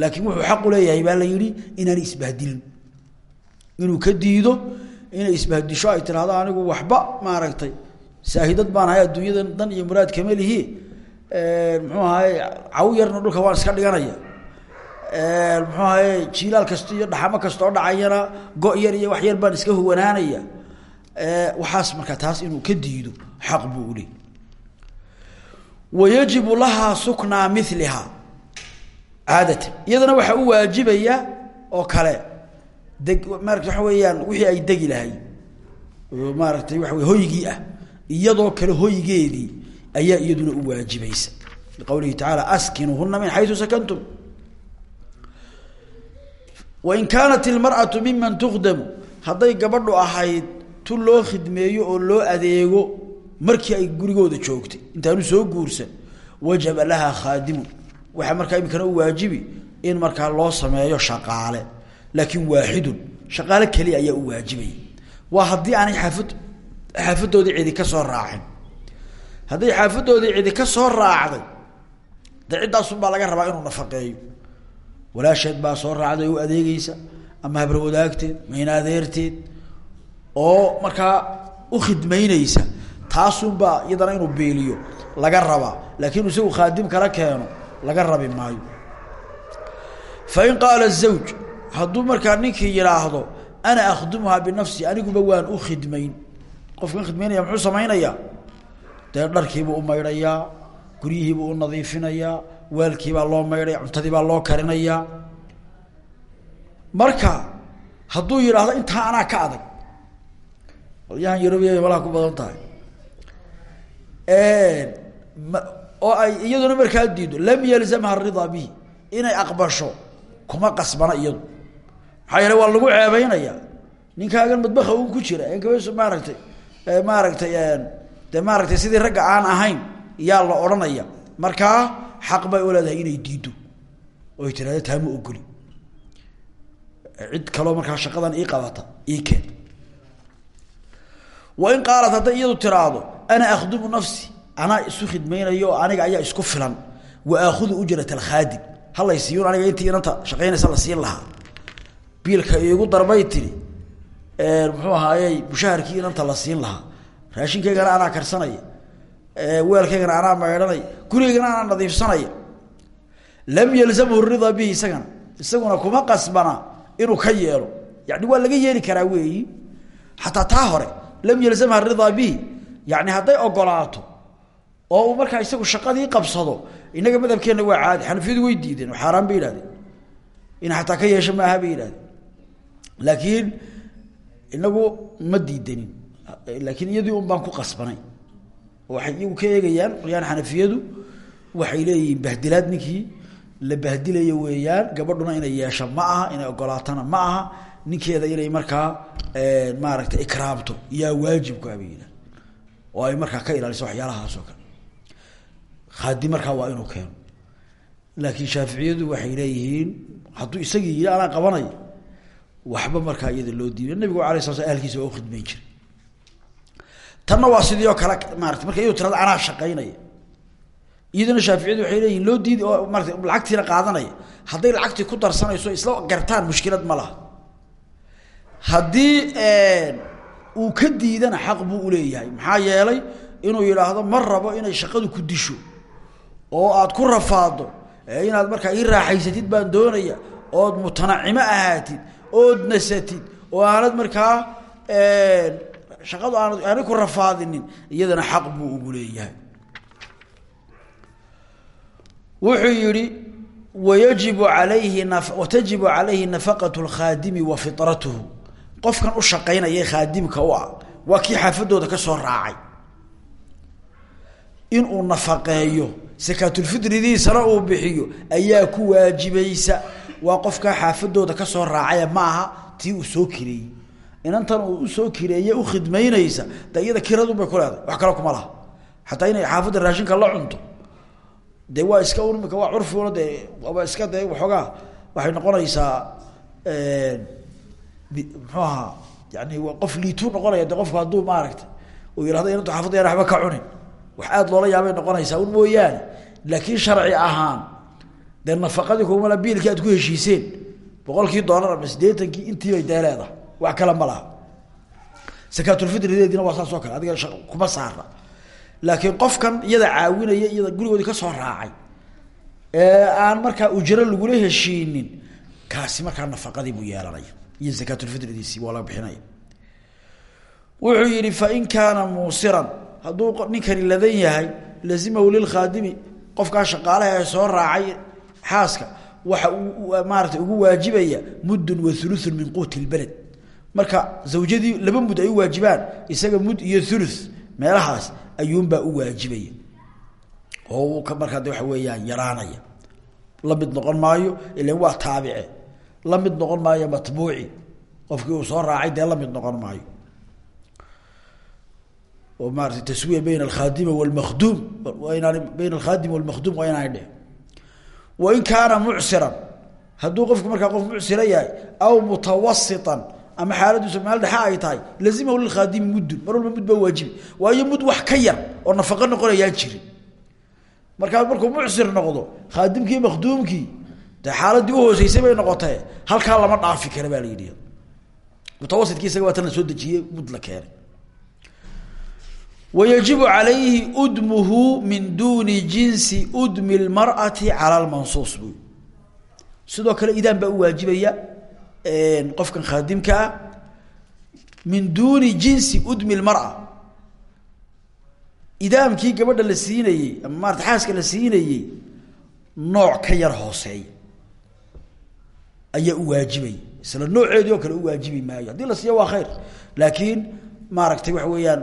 laakiin wuxuu xaqu leeyahay baa la yihi inaan isbahdilin inuu ka diido inay isbahdisho ay tirahdo anigu waxba maaragtay saahidad baan ahay adduunyadan dan iyo muraad kama lihi muxuu ahaye caw yarna dhulka waan iska dhiganaya. Muxuu ahaye jiilaal kasta iyo dhaxamo kasta oo go- yar iyo wax yar baan iska huwanaanaya waxaas markaa taas inuu ka diido xaq buu ule wayajibu lahaa suknaa miliha caadatan iyadana waxaa u waajibaya oo kale deg maarata waxa weeyaan wixii ay degi lahay maaragtay waxa wey hoygii ah iyadoo kale hoygeedii ayaa iyaduna u waajibaysa. Liqowlihi tacaala askinuuhuna min xayu sakantum. Wain kaanat ilmar'atu miman tukhdamu hadday gabadhu ahayd tu loo khidmeeyo oo loo adeego markii ay gurigooda joogtay intaanu soo guursan wajaba lahaa khaadimun. Waxaa markaa iminkana u waajibi in markaa loo sameeyo shaqaale laakiin waaxidun shaqaale keliya ayaa u waajibaya waa aanay xaafad xaafadoodii cidi ka soo raacin hadday xaafadoodii cidi ka soo raacday de ciddaasunbaa laga rabaa inuu nafaqeeyo. Walaasheed baa soo raacday u adeegeysa ama habarwadaagteed maynaadeerteed oo markaa u khidmayneysa taasunbaa iyadana inuu beeliyo laga rabaa. Laakiin isagu khaadim kala keeno laga rabi maayo. Fain qaala zawj hadduu markaa ninkii yidhaahdo ana akhdumuhaa binafsi aniguba waan u khidmayn qofkan khidmeynaya muxuu samaynayaa? Dee dharkiibuu u maydhayaa guryihiibuu u nadiifinayaa waalkiibaa loo maydhaya cuntadii baa loo karinayaa marka hadduu yidhaahdo intaa ka adag. Qolyahan yarobiya malaha ku badan tahay. Oo ay iyaduna markaa diido lam yalzamha ridaa bihi. Inay aqbasho kuma qasbana iyadu. Maxaa waa lagu ceebeynaya ninkaagan madbaka un ku jira enkabeso maaragtay maaragtay de maaragtay sidii ragga aan ahayn yaa la odhanaya. Markaa xaq bay u leedahay inay diido oy tirahdo taa ogoli. Cid kaloo markaa shaqadan ii qabata ii keen. Wain qaalat hadday iyadu tiraahdo ana akhdumu nafsi anaa isu khidmaynayo aniga ayaa isku filan. Wa aakhudu ujrat alkhaadim halaysiiyun aniga intii inanta shaqaynaysa la siin lahaa. Biilka iigu darbay tiri muxuu ahaayey mushaharkii inanta la siin lahaa. Raashinkaygana anaa karsanaya weelkaygana anaa maydhanaya gurigaygana anaa nadiifsanaya lam yalzamhu ridaa bihi isagana. Isaguna kuma qasbana inuu ka yeelo. Yani waa laga yeeli karaa weeyi. Xataa taa hore lam yalzamha ridaa bihi yani hadday ogolaato oo uu isagu shaqadii qabsado inaga madhabkeenna waa caadi. Xanafiyadu way diideen oo bay yidhahdeen. In xataa ka yeesho maaha bay yidhahdeen. Laakiin inagu ma diidanin. Laakiin iyadii un baan ku qasbanay. Waxay iyagu ka eegayaan xanafiyadu waxay leeyihiin bahdilaad ninkii la bahdilayo weeyaan gabadhuna inay yeesho ma aha inay ogolaatana ma aha ninkeeda inay markaa maaragtay ikraamto. Yaa waajibka bay yidhah oo ay markaa ka ilaaliso waxyaalahaas oo kale. Haadi markaa waa inuu keeno. Laakiin shaaficiyadu waxay leeyihiin hadduu isagii yii anaa qabanayo waxba markaa iyada loo diiday. Nabigu ala sla sl ahlkiisa waa ukhidmeyn jiray. Tanna waa sidii oo kale maarata marka iyadu tirada anaa shaqaynaya. Iyaduna shaaficiyadu waxay leeyihiin loo diidi oo maarata lacagtiina qaadanaya. Hadday lacagtii ku darsanayso isla gartaan mushkilad ma laha. Haddii uu ka diidana xaq buu uleeyahay maxaa yeelay inuu yidhaahdo ma rabo inay shaqadu ku disho oo aad ku rafaado ee inaad markaa ii raaxaysatid baan doonaya ood mutanacimo ahaatid ood nasatid. Oo aanad markaa shaqadu aanad aanay ku rafaadinin iyadana xaq buu ugu leeyahay. Wuxuu yihi wayajibu alayhi watajibu calayhi nafaqat lkhaadimi wa fitratuhu. Qofkan u shaqaynaya khaadimka u ah waa kii xaafadooda ka soo raacay. Inuu nafaqeeyo sakaatulfitridiisana uu bixiyo ayaa ku waajibaysa waa qofkaa xaafadooda ka soo raacaya ma aha tii uu soo kireeyey. Inantan uu u soo kireeye u khidmaynaysa de iyada kiradunbay ku leedahay wax kale kuma laha. Xataa inay xaafadda raashinka la cunto. De waa iska imika waa curfiguna de waaba iska de waxoogaa waxay noqonaysaa muxuu ahaa yani waa qof liituu noqonaya de qofku hadduu maaragtay uu yihahdo inantu xaafadda yan waxba ka cunin. Wax aada loola yaabay noqonaysaa un mooyaane. Laakiin sharci ahaan dee nafaqadii kumala biilkii aad ku heshiiseen. Boqolkii doolar ama siddeetankii intiibay dee leedahay. Wax kale ma laha sakaatulfitrideediina waa saas oo kale. Adiga kuma saara laakiin qofkan iyada caawinaya iyada gurigoodii ka soo raacay ee aan markaa ujro lagula heshiinin kaasi markaa nafaqadii buu yeelanaya iyo sakaatulfitridiisii waa laga bixinaya. Wuxuu yihi fain kaana muusiran hadduu ninkani ladan yahay lazimahu lilkhaadimi qofkaa shaqaalaha soo raacay xaaska waxa maarata ugu waajibaya muddun wa uluun min quuti lbeled marka zawjadii laba mud ay waajibaan isaga mud iyo ulu meelahaas ayuunbaa u waajibaya. Oo markaa de waxa weeyaan yaraanaya. La noqon maayo ilan waa taabice la noqon maayo matbuuci. Qofkii uu soo raacay dee la noqon maayo. Oo maarata taswiya bayna alkhaadima walmakhduum. Waa inaan bayna alkhaadim dhicin wain kaana mucsiran hadduu qofku markaa qof mucsira yahay aw mutawasitan ama xaaladiisu meel dhexe ay tahay lazimahu lilkhaadimi muddun mar walba mud baa waajibi waayo mud wax ka yar oo nafaqo noqonayaan jirin. Markaa markuu mucsir noqdo khaadimkii makhduumkii dee xaaladii uhooseysay bay noqotee halkaa lama dhaafi kara baa la yidhi. Mutawasidkii isaga waa tan la soo dejiyey mud la keenay wayajibu calayhi udmuhu min duuni jinsi udmi lmar'ati cala lmansuus buy sidoo kale idaan baa u waajibaya qofkan khaadimka ah min duuni jinsi udmi lmara idaamkii gabadha la siinayey ama maarata xaaska la siinayey nooc ka yar hooseeya ayaa u waajibay isla nooceedii oo kale u waajibi maayo maaragtay waxa weeyaan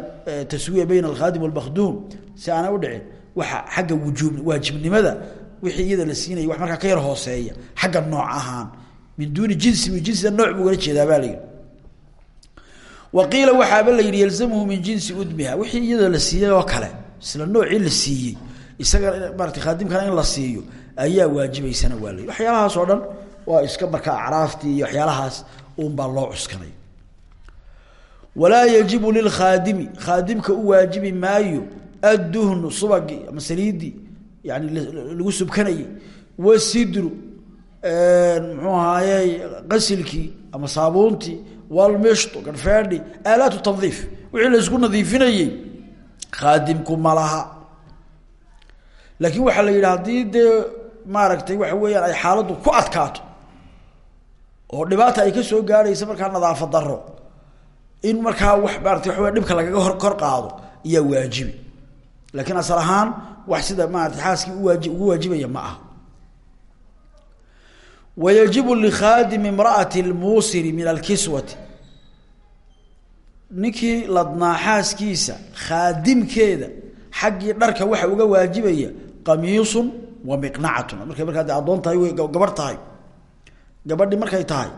taswiya bayna alkhaadim walmakhduum si aanay udhicin waxa xagga wujuub waajibnimada wixii iyada la siinaya wax markaa ka yar hooseeya xagga nooc ahaan min duuni jinsi min jinsida nooc buu ugala jeedaa baa la yidhi. Wa qiila waxaaba la yidhi yalzamuhu min jinsi udmiha wixii iyada la siiyey oo kale isla noocii la siiyey isaga maarata khaadimkana in la siiyo ayaa waajibaysana waa la waxyaalahaas oo dhan waa iska markaa acraaftii iyo waxyaalahaas uunbaa loo cuskanay walaa yajibu lilkhaadimi khaadimka u waajibi maayo adduhnu subagii ama saliidii yani lagu subkanayey wasidru muxuu ahaaye qasilkii ama saabuuntii walmishtu garfeedhi aalaatu tandiif wixii la isku nadiifinayey khaadimku ma laha. Laakiin waxaa la yidhi haddii dee maaragtay waxa weeyaan ay xaaladdu ku adkaato oo dhibaata ay ka soo gaadhaysa markaa nadaafad daro in markaa wax maarata weya dhibka lagaga hor kor qaado ayaa waajibi. Laakiin asal wax sida maarata xaaskii uwaaji ugu waajibaya ma aha. Wayajibu likhaadimi imra'ati lmuusiri min alkiswati. Ninkii ladnaa xaaskiisa khaadimkeeda xaggii dharka waxa uga waajibaya qamiisun wa miqnacatun. Markay markaa de addoon tahay wey gabarh gabadhi markay tahay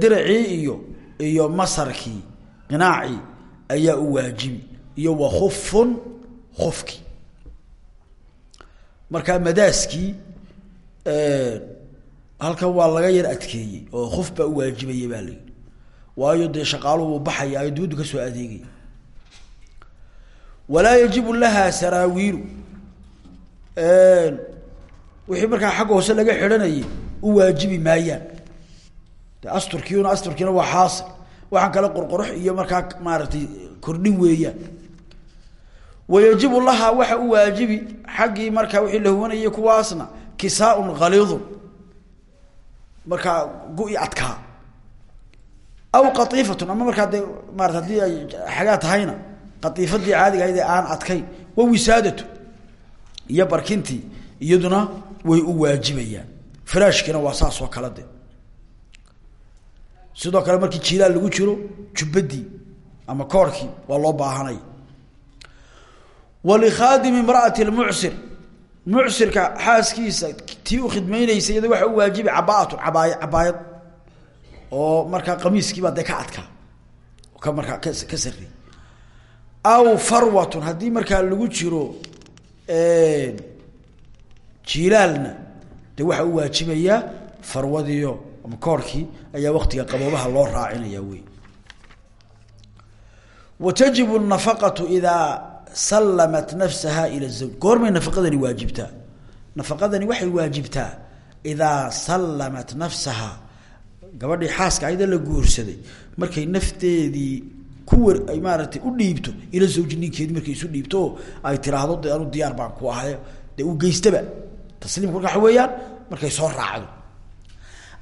diracii iyo iyo masarkii qinaacii ayaa u iyo wa khufun khufki. Markaa madaaskii halkan waa laga yar adkeeyey oo khuf baa u waayo dee shaqaaluhu baxaya ay dibaddu ka soo adeegaya walaa yajibu laha saraawiilu. Wixii markaa xagga hoose laga xidhanayay u waajibi maayaan de asturkiina asturkiina waa xaasil waxaan kale qorqorux iyo markaa maaragtay kordhin weeyaan wayajibu lahaa waxa u waajibi xaggii markaa wixii la huwanayay kuwaasna kisaaun khaliidun markaa gu-i adkaa. Aw qaiifatun ama markaa dee maarata haddii ay xagaa tahayna qaiifadii caadiga ahayd ee aan adkayn wa wisaadatu. Iyo barkintii iyaduna way u waajibayaan. Firaashkiina waa saas oo kale de sidoo kale markii jilaal lagu jiro jubbadii ama koorkii waa loo baahanay. Walikhaadimi imraati lmucsir mucsirka xaaskiisa tii u khidmeyneysa iyada waxa u waajibi cabaatun cabaay cabaayad. Oo markaa qamiiskiibaa dee ka adkaa ka markaa ka ka sarey aw farwatun haddii markaa lagu jiro jilaalna de waxaa u waajibayaa farwadiyo ama koorkii ayaa waktiga qaboobaha loo raacinaya wey wa tajibu nafaqatu idaa sallamat nafsaha ila zawj. Goormay nafaqadani waajibtaa? Nafaqadani waxay waajibtaa idaa sallamat nafsaha. Gabadhii xaaska ayada la guursaday markay nafteedii kuwar ay maaragtay u dhiibto ila zawji markay isu dhiibto ay tiraahdo de diyaar baan ku ahay dee uu geystaba tasliimku marka weeyaan markay soo raacdo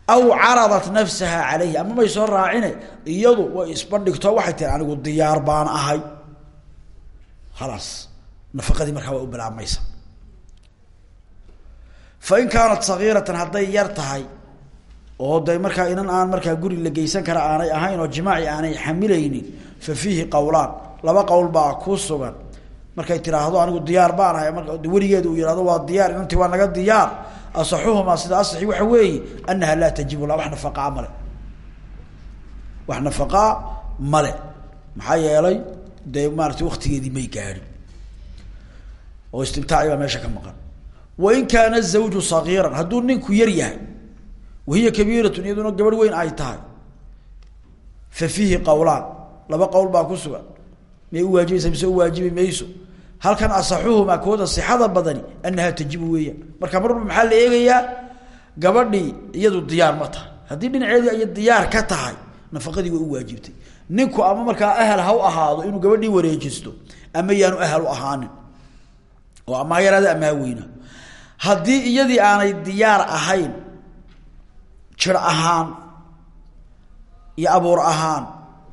aw caradat nafsaha calayhi. Ama may soo raacine iyadu way isbandhigto waxay tiri anigu diyaar baan ahay. Khalaas. Nafaqadii markaa way u bilaabmaysa. Fa in kaanat sagiiratan hadday yar tahay oo de markaa inan aan markaa guri la geysan kara aanay ahayn oo jimaaci aanay xamilaynin fa fiihi qowlaan laba qowl baa ku sugan. Markay tiraahdo anigu diyaar baan ahay. Marka weligeedu uu waa diyaar. Inantii waa naga diyaar asaxuhumaa sida asaxi waxa weeye anaha laa tajibu la wax nafaqaa male wax nafaqaa male maxaa yeelay dee maarata may gaadhin oo istimtaaci baa meesha ka maqan wain kaana zawju sagiiran hadduu ninku yar yahay wahiya kabiiratun iyaduna gabadh weyn ay tahay fa fiihi qowlaan laba qowl baa ku sugan miyay u waajibaysa mise u waajibi mayso halkan asaxuhumaa kooda sixada badani anahaa tajibu weeyaan marka mar walba maxaa la eegayaa? Gabadhii iyadu diyaar ma tahay. Haddii dhinaceedii ay diyaar ka tahay nafaqadii way u waajibtay. Ninku ama markaa ahal ha u ahaado inuu gabadhii wareejisto ama yaanu ahal u ahaanin. Oo ama ha ama ha weynaa haddii iyadii aanay diyaar ahayn jir ahaan iyo abuur ahaan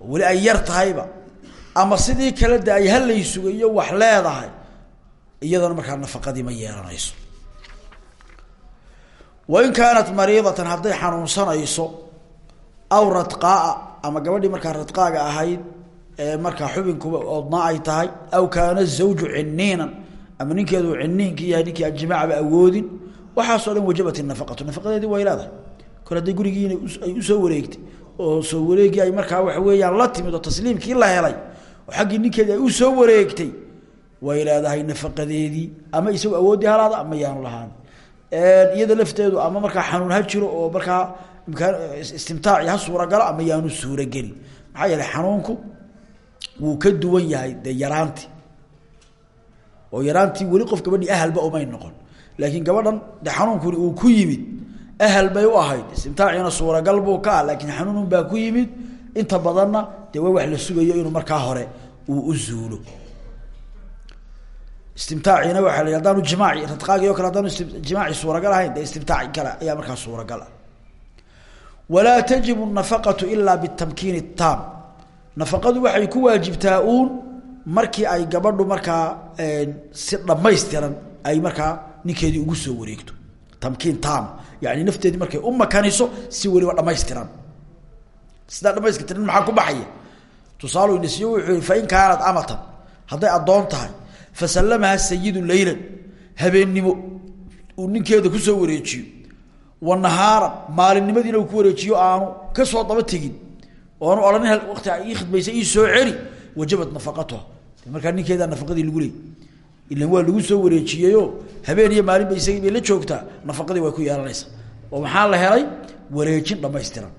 weli ay yar tahayba ama sidii kale de ay halay sugayo wax leedahay iyadana markaa nafaqadii ma yeelanayso. Wain kaanat mariidatan hadday xanuunsanayso aw radqaaa ama gabadhii markaa radqaaga ahayd ee markaa xubinkuba oodnaa ay tahay aw kaana zawju ciniinan ama ninkeedu ciniinkii yahay ninkii ajmaacba awoodin waxaasoo dhan wajabat nafaqatu nafaqadeedii way leedahay. Kor hadday gurigiina ay u soo wareegtay oo soo wareegii ay markaa weeyaan la timid oo la helay oo xaggii ninkeedii ay u soo wareegtay way leedahay nafaqadeedii ama isagu awooddii halaada ama yaanu lahaan. Iyada lafteedu ama markaa xanuun ha jiro oo markaa imkaan istimtaaci ha suuragalo ama yaanu suurageli maxaa yeeley xanuunku wuu ka duwan yahay dee oo yaraantii weli qof gabadhii ahalba umay noqon. Laakiin gabadhan de xanuunkuni uu ku yimid. Ahal u ahayd. Istimtaaciina suuragal buu ka laakiin xanuunun baa ku yimid inta badanna dee waa wax la sugayo inuu markaa hore uu u zuulo. Istimtaaciina waaa la hadaanu jimaaci radqaagi o kale hadaanu jimaaci suuragal ahayn dee ayaa markaa suuragal ah. Tajibu nafaqatu ilaa bitamkiini taam. Nafaqadu waxay ku waajibtaa uun markii ay gabadhu markaa si dhamaystiran ay markaa ninkeedii ugu soo wareegto. Tamkiin taam yani nafteedii markay u makaniso si weliba dhamaystiran sidaa dhamaystiran maxaa ku baxaya? Tusaalu inasiyo wuxuu yihi fain kaanat amatan. Hadday addoon tahay fasalamaha sayidu leylan habeennimo uu ninkeeda ku soo wareejiyo. Wa nahaaran maalinimadiina uu ku wareejiyo aanu ka soo daba tegin. Oanu odhanin wati ii khidmaysa ii soo celi. Wajabat nafaqatuha markaa ninkeedaa nafaqadii lagu leey ilan waa lagu soo wareejiyeyo habeen iyo maalinba isagii bay la joogtaa. Nafaqadii way ku yeelanaysaa. Oo maxaa la helay? Wareejin dhamaystiran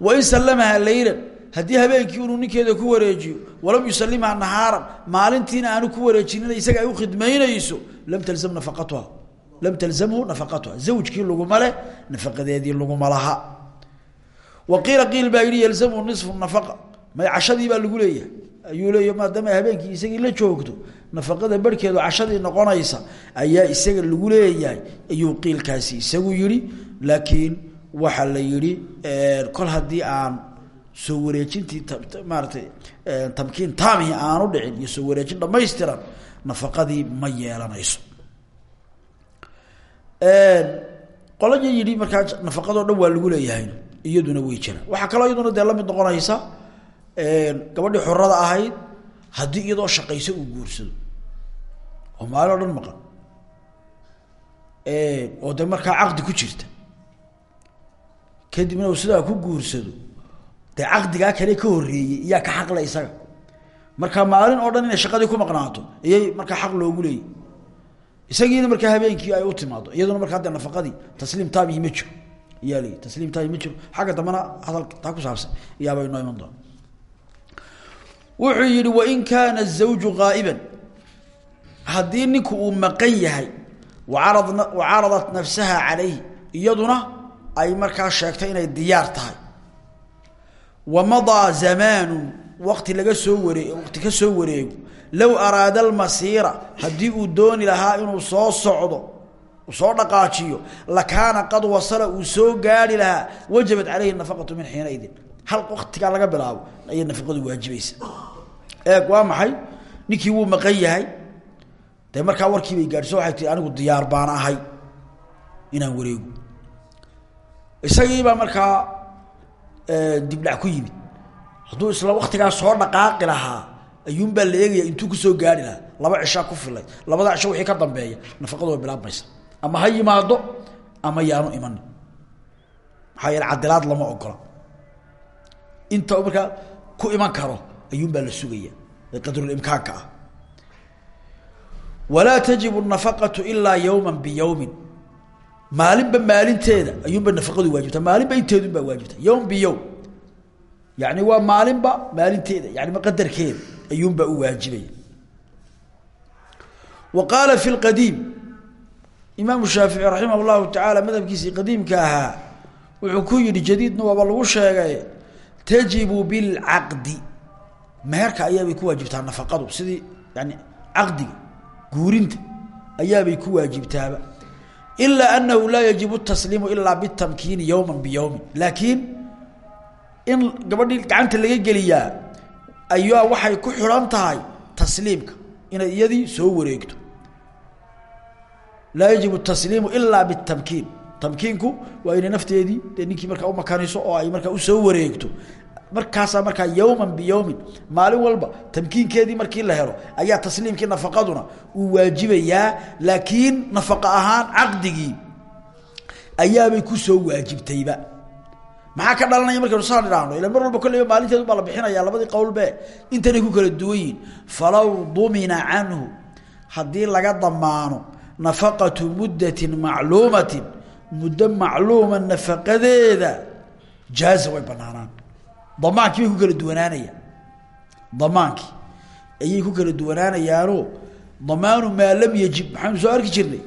wain salamaha leylan haddii habeenkii inuu ninkeeda ku wareejiyo walam yusalimha nahaaran maalintiina aanu ku wareejinin isaga ay ukhidmaynayso lam talzam nafaqatuha. Lam talzamhu nafaqatuha. Zawjkii laguma leh nafaqadeedii laguma laha. Wa qiila qiil baa yihi yalzamu nisfu nafaqa. May cashadii baa lagu leeyahay. Ayuu leeya maadaama habeenkii isagii la joogto nafaqada barhkeedu cashadii noqonaysa ayaa isaga lagu leeyahay. Ayuu qiilkaasi isagu yihi laakiin waxaa la yihi kol haddii aan soo wareejintii maaratay tamkiin taamihi aanu dhicin iyo soo wareejin dhamaystiran nafaqadii ma yeelanayso. Qolaya yidhi markaa nafaqadoo dhan waa lagu leeyahay iyaduna way jiraan. Waxaa kaloo iyaduna dee la mid noqonaysa gabadhii xorada ahayd haddii iyadoo shaqayso uu guursado. Oo maalin dhan maqan. Oo de markaa caqdi ku jirta kadibna uu sidaa ku guursado dee caqdigaa kale ka horreeyey iyaa ka xaqle isaga marka maalin oo dhan inay shaqadii ku maqnaato iyay markaa xaq loogu leeyay isagiina markaa habeenkii ay u timaado iyaduna markaa de nafaqadii tasliim taamihi ma jiro iyaa leeyi tasliim taamihi ma jiro xagga dambena hadal taa ku saabsan iyaaba inoo iman doona wuxuu yihi wain kaana الزawju gaa'iban haddii ninku uu maqan yahay waarad wacaradat nafsaha calayh iyaduna ay markaa sheegtay inay diyaar tahay. Wamadaa zamaanu waqti laga soo waree waqti ka soo wareego low araada almasiira haddii uu dooni lahaa inuu soo socdo soo dhaqaajiyo lakaana qad wasala uu soo gaari lahaa wajabat caleyhi nafaqatu min xiinaidin hal waqtigaa laga bilaabo ayay nafaqadu waajibaysa eeg waa maxay? Ninkii wuu maqan yahay. Dee markaa warkii bay gaadhiso waxay tii anigu diyaar baan ahay inaan wareego isagiibaa markaa dibdhac ku yimid. Hadduu isla waktigaa soo dhaqaaqi lahaa ayuunbaa la eegaya intuu ku soo gaari lahaa. Laba cishaa ku filay. Labada cisho wixii ka dambeeya nafaqadu way bilaabmaysa ama ha yimaado ama yaanu imanin maxaa yeele cadilaad lama ogola inta markaa ku iman karo ayuunbaa la sugaya. Ee qadrulimkaanka ah. Walaa tajibu nafaqatu ilaa yowma biyowmin maalinba maalinteeda ayuunba nafaqadu waajibta maalinba inteedunbaa waajibta yowm biyowm yani waa maalinba maalinteeda yani qadarkeeda ayuunbaa u waajibaya. Wa fi lqadiim imaamu shaafici raximah llahu tacaala madhabkiisii qadiimka ahaa wuxuu ku yihi jadiidna waaba lagu sheegay tajibu bilcaqdi meherka ayaabay ku waajibtaa nafaqadu sidii yani caqdiga guurinta ayaabay ku waajibtaaba ilaa anahu laa yajibu tasliimu ilaa bitamkiini yowma biyowmin laakiin in gabadhii gacanta laga geliyaa ayaa waxay ku xidhan tahay tasliimka inay iyadii soo wareegto laa yajibu tasliimu ilaa bitamkiin tamkiinku waa inay nafteedii dee ninkii markaa umakanayso oo ay markaa u soo wareegto markaasaa markaa yowman biyowmin maalin walba tamkiinkeedii markii la helo ayaa tasliimkii nafaqaduna uu waajibayaa laakiin nafaqa ahaan caqdigii ayaabay ku soo waajibtayba. Maxaa ka dhalanaya markaynu saan idhaahno? Ila mar walba kolleyba maalinteedu baa la bixinaya labadii qowlbe intanay ku kala duwan falaw dumina canhu haddii laga damaano nafaqatu muddatin macluumatin muddo macluuma nafaqadeeda jaaza way banaanaan damaankii bay ku kala duwanaanayaan. Damaankii ayay ku kala duwanaanayaano damaanu maa lam yajib. Maxaynu soo arki jirnay.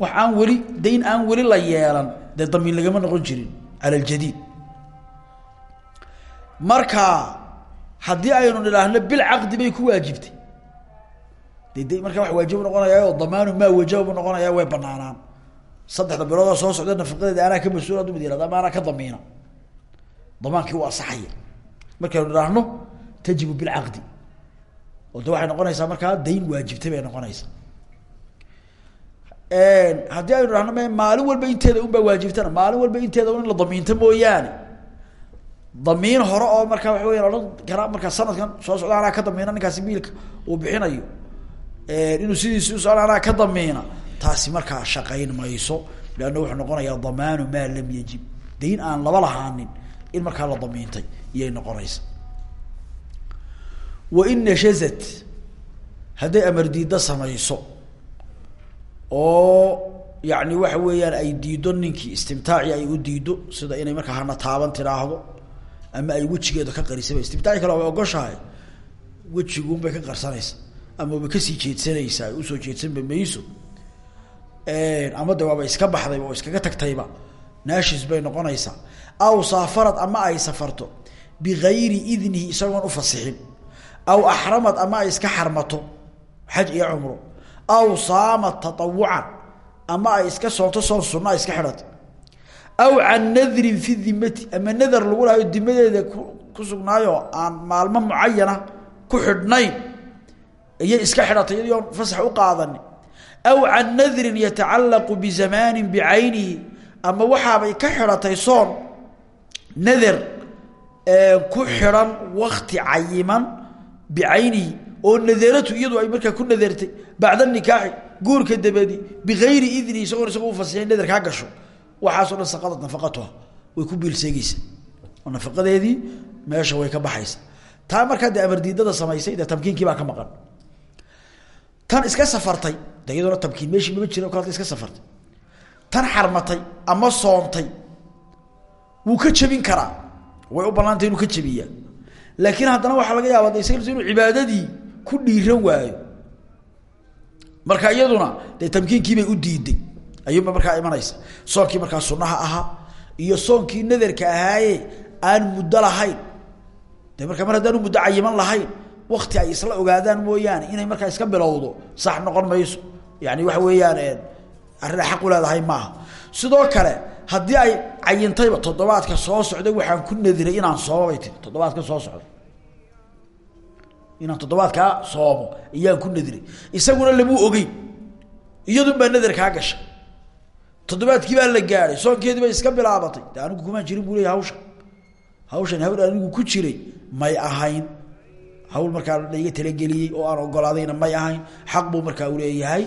Wax aan weli dayn aan weli la yeelan dee damiin lagama noqon jirin cala aljadiid marka haddii aynu nidhaahno bilcaqdi bay ku waajibtay. De de markaa wax waajib noqonaya oo damaanu maa wajaba noqonaya way banaanaan saddexda biloodoo soo socda nafaqadeeda anaa ka mas'uul adumid yihahda ama ka damiina damaankii u asaxaya markaynu idhaahno tajibu bilcaqdi. Oo de waxay noqonaysaa markaa dayn waajibtay bay noqonaysaa. Haddii aynu idhahno m walba inteeda un baa waajibtana maalin walba inteeda un la damiinto mooyaane. Damiin hore oo markaa waxa weya odhan karaa markaa sanadkan soo socda ka damiina ninkaasi biilka uu bixinayo. Inuu sidiisi usocda anaa ka damiina taasi markaa shaqayn mayso leanna wuxuu noqonayaa damaanu maa lam yajib. Dayn aan laba lahaanin in markaa la damiintay iyay noqonaysa. Wain nashazat hadday amar diiddo samayso oo yani waxa weeyaan ay diiddo ninkii istimtaaci ay u diiddo sida inay markaa hana taaban tidhaahdo ama ay wejigeeda ka qarisaba istimtaaci kale way ogoshahay wejiguunbay ka qarsanaysa amaba ka sii jeedsanaysa ay u soo jeedsanba mayso. Ama de waaba iska baxdayba oo iskaga tagtayba naashis bay noqonaysaa aw saafarad ama ay safarto bigayri idnihi isagoon ufasixin aw axramad ama ay iska xarmato xaj iyo cumro aw saamat taawucan ama ay iska soonto soon sunna iska xidhato aw can nadrin fi dimati ama nadar lagu lahayo dimadeeda ku sugnaayo aan maalmo mucayana ku xidhnayn iyay iska xidhatay iyadii oon fasax u qaadani aw can nadrin yatacallaqu bizamaanin bicaynihi ama waxaabay ka xidhatay soon nader ku xidhan wakti cayiman bicaynihi oo naderatu iyadu ay markaa ku nadertay bacda nikaaxi guurka dabadi bigayri idni isagoon isagoo ufasixin nader kaa gasho. Waxaasoo dhan saqadat nafaqatuha way ku biilseegeysa oo nafaqadeedii meesha way ka baxaysa. Taa markaa dee amardiidada samaysay dee tamkiinkii baa ka maqan. Tan iska safartay de iyadoona tamkiin meeshii mama jira o iska safartay. Tan xarmatay ama soontay wuu ka jebin karaa. Way u banaantay inuu ka jebiyaa laakiin haddana waxaa laga yaaba de isaga inuu cibaadadii ku dhiiran waayo. Marka iyaduna dee tamkiinkiibay u diiday. Ayuunba markaa imanaysa. Soonkii markaa sunaha ahaa iyo soonkii nadarka ahaaye aan muddo lahayn. De mar haddaanu muddo cayiman lahayn wakti ay isla ogaadaan mooyaane inay markaa iska bilowdo sax noqon mayso. Yani waxa weeyaan arrin ay xaq u leedahay maaha. Sidoo kale haddii ay cayintayba toddobaadka soo socda waxaan ku nadiray inaan tiri toddobaadka soo socda inaan toddobaadkaa soomo iyaan ku nadiray. Isaguna lamuu ogeyn. Iyadun baa nadar kaa gashay. Toddobaadkii baa la gaadhay soonkeedii bay iska bilaabatay. De anigu kumaan jirin buu leya hawsha hawshan hawl anigu ku jiray may ahayn. Hawl markaa laiga talageliyey oo aan ogolaadayna may ahayn. Xaq buu markaa uleeyahay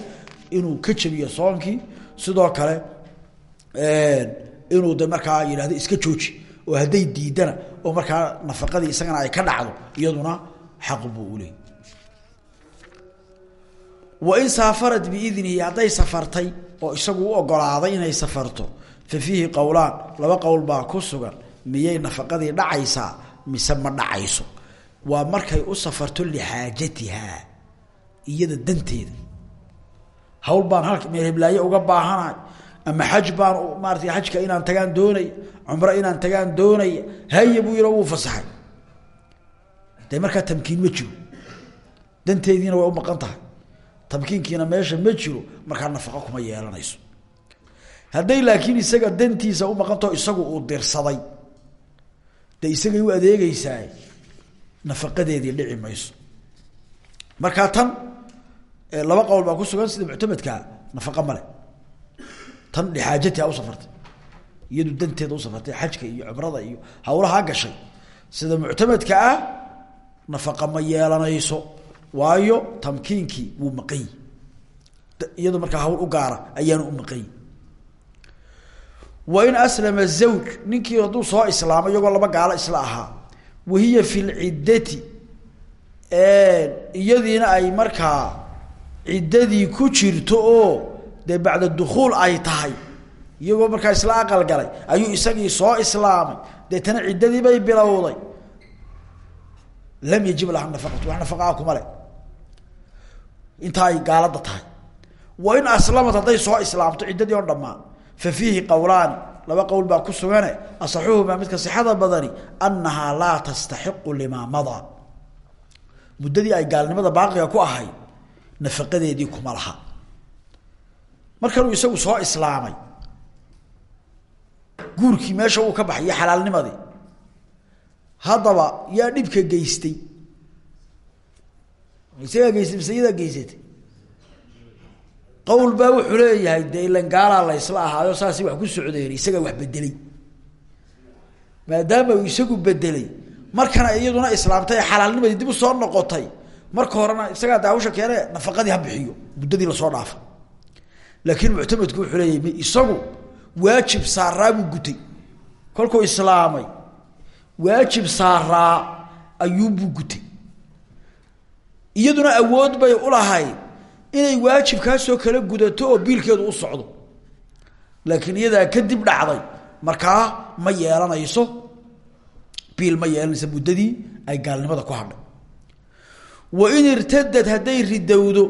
inuu ka jabiyo soonkii sidoo kale inuu de markaa yidhahdo iska jooji oo hadday diidana oo markaa nafaqadii isagana ay ka dhacdo iyaduna xaq buu uleeyay wain saafarat biidnihi hadday safartay oo isagu u ogolaaday inay safarto fa fiihi qowlaan laba qowl baa ku sugan miyay nafaqadii dhacaysaa mise ma dhacayso? Waa markay u safarto lixaajatihaa iyada danteeda hawl baan halka meelheblaaye uga baahanahay ama xaj baan maarata xajka inaan tagaan doonaya cumro inaan tagaan doonaya haya buu yidhi wuu fasaxay. Dee markaa tamkiin ma jiro. Danteediina way u maqan tahay. Tamkiinkiina meesha ma jiro markaa nafaqo kuma yeelanayso. Hadday laakiin isaga dantiisa u maqantao isagu uu dirsaday. Dee isagay u adeegeysaa nafaqadeedii dhici mayso. Tan laba qowl baa ku sugan sida muctamadkaa nafaqa male tan lixaajatiha u safartay iyadu danteeda u safartay xajka iyo cumrada iyo hawlahaa gashay. Sida muctamadka ah nafaqa ma yeelanayso waayo tamkiinkii wuu maqanyi iyado markaa hawl u gaara ayaanu u maqanyi wain aslama zawj ninkii hadduu soo islaamo iyagoo laba gaalo isla ahaa wahiya fi lciddati iyadiina ay markaa ciddadii ku jirto oo dee bacda dukuul ay tahay iyagoo markaa isla aqal galay ayuu isagii soo islaamay. Deetana ciddadii bay bilowday. Lam yajib laha nafaqatu wax nafaqaa kuma le gaalada tahay. Wain aslamad hadday soo islaamto ciddadii on dhammaan. Fa fiihi qowlaani laba qowl baa ku sugane asaxuhumaa midka sixada badani annahaa laa tastaxiqu limaa madaa. Muddadii ay gaalnimada baaqiga ku ahayd nafaqadeedii kuma laha. Markanuu isagu soo islaamay guurkii meesha uu ka baxay iyo xalaalnimadii haddaba yaa dhibka geystay. Isagaa geystay mise iyadaa geysatay? Qawl baa wuxuu leeyahay dee ilan gaalaa la ysla ahaayo saasi wax ku socdeen isagaa wax bedelay maadaama uu isagu bedelay markana iyaduna islaamtay xalaalnimadii dib u soo noqotay marka horena isagaa daawasha keene nafaqadii ha bixiyo muddadii la soo dhaafa. Laakiin muctamadku wuxuu leeyahay isagu waajib saaraa gutay. Kolkuu islaamay waajib saaraa ayuubuu gutay. Iyaduna awood bay ulahayd inay waajibkaasoo kala gudato oo biilkeedu u socdo. Laakiin iyadaa kadib dhacday markaa ma yeelanayso biil ma yeelanayso muddadii ay gaalnimada ku hadhay wain irtadad hadday ridowdo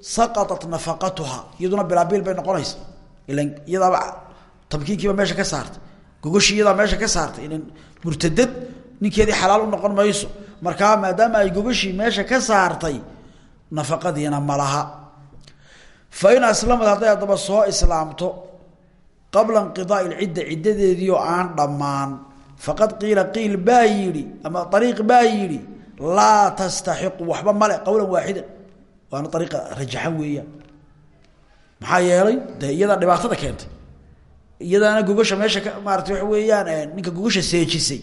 saqaطat nafaqatuha. Iyaduna bilaa biil bay noqonaysa. Ilan iyadaaba tamkiinkiiba meesha ka saartay gogoshii iyadaa meesha ka saartay ilan murtadad ninkeedii xalaal u noqon mayso. Ay gogoshii meesha ka saartay nafaqadiina malaha fain aslamad hadday haddaba soo islaamto qabla inqidaai lcidda ciddadeedii oo aan dhammaan faqad qiila qiil baa yidhi ama ariiq baa yidhi laa tastaxiqu waxba male qowlan waaxidan waana ariiqa rajaxan weeyaan. Maxaa yeelay dee iyadaa dhibaatada keentay. Iyadaana gogasha meesha ka maarata waxa weeyaan ninka gogasha seejisay.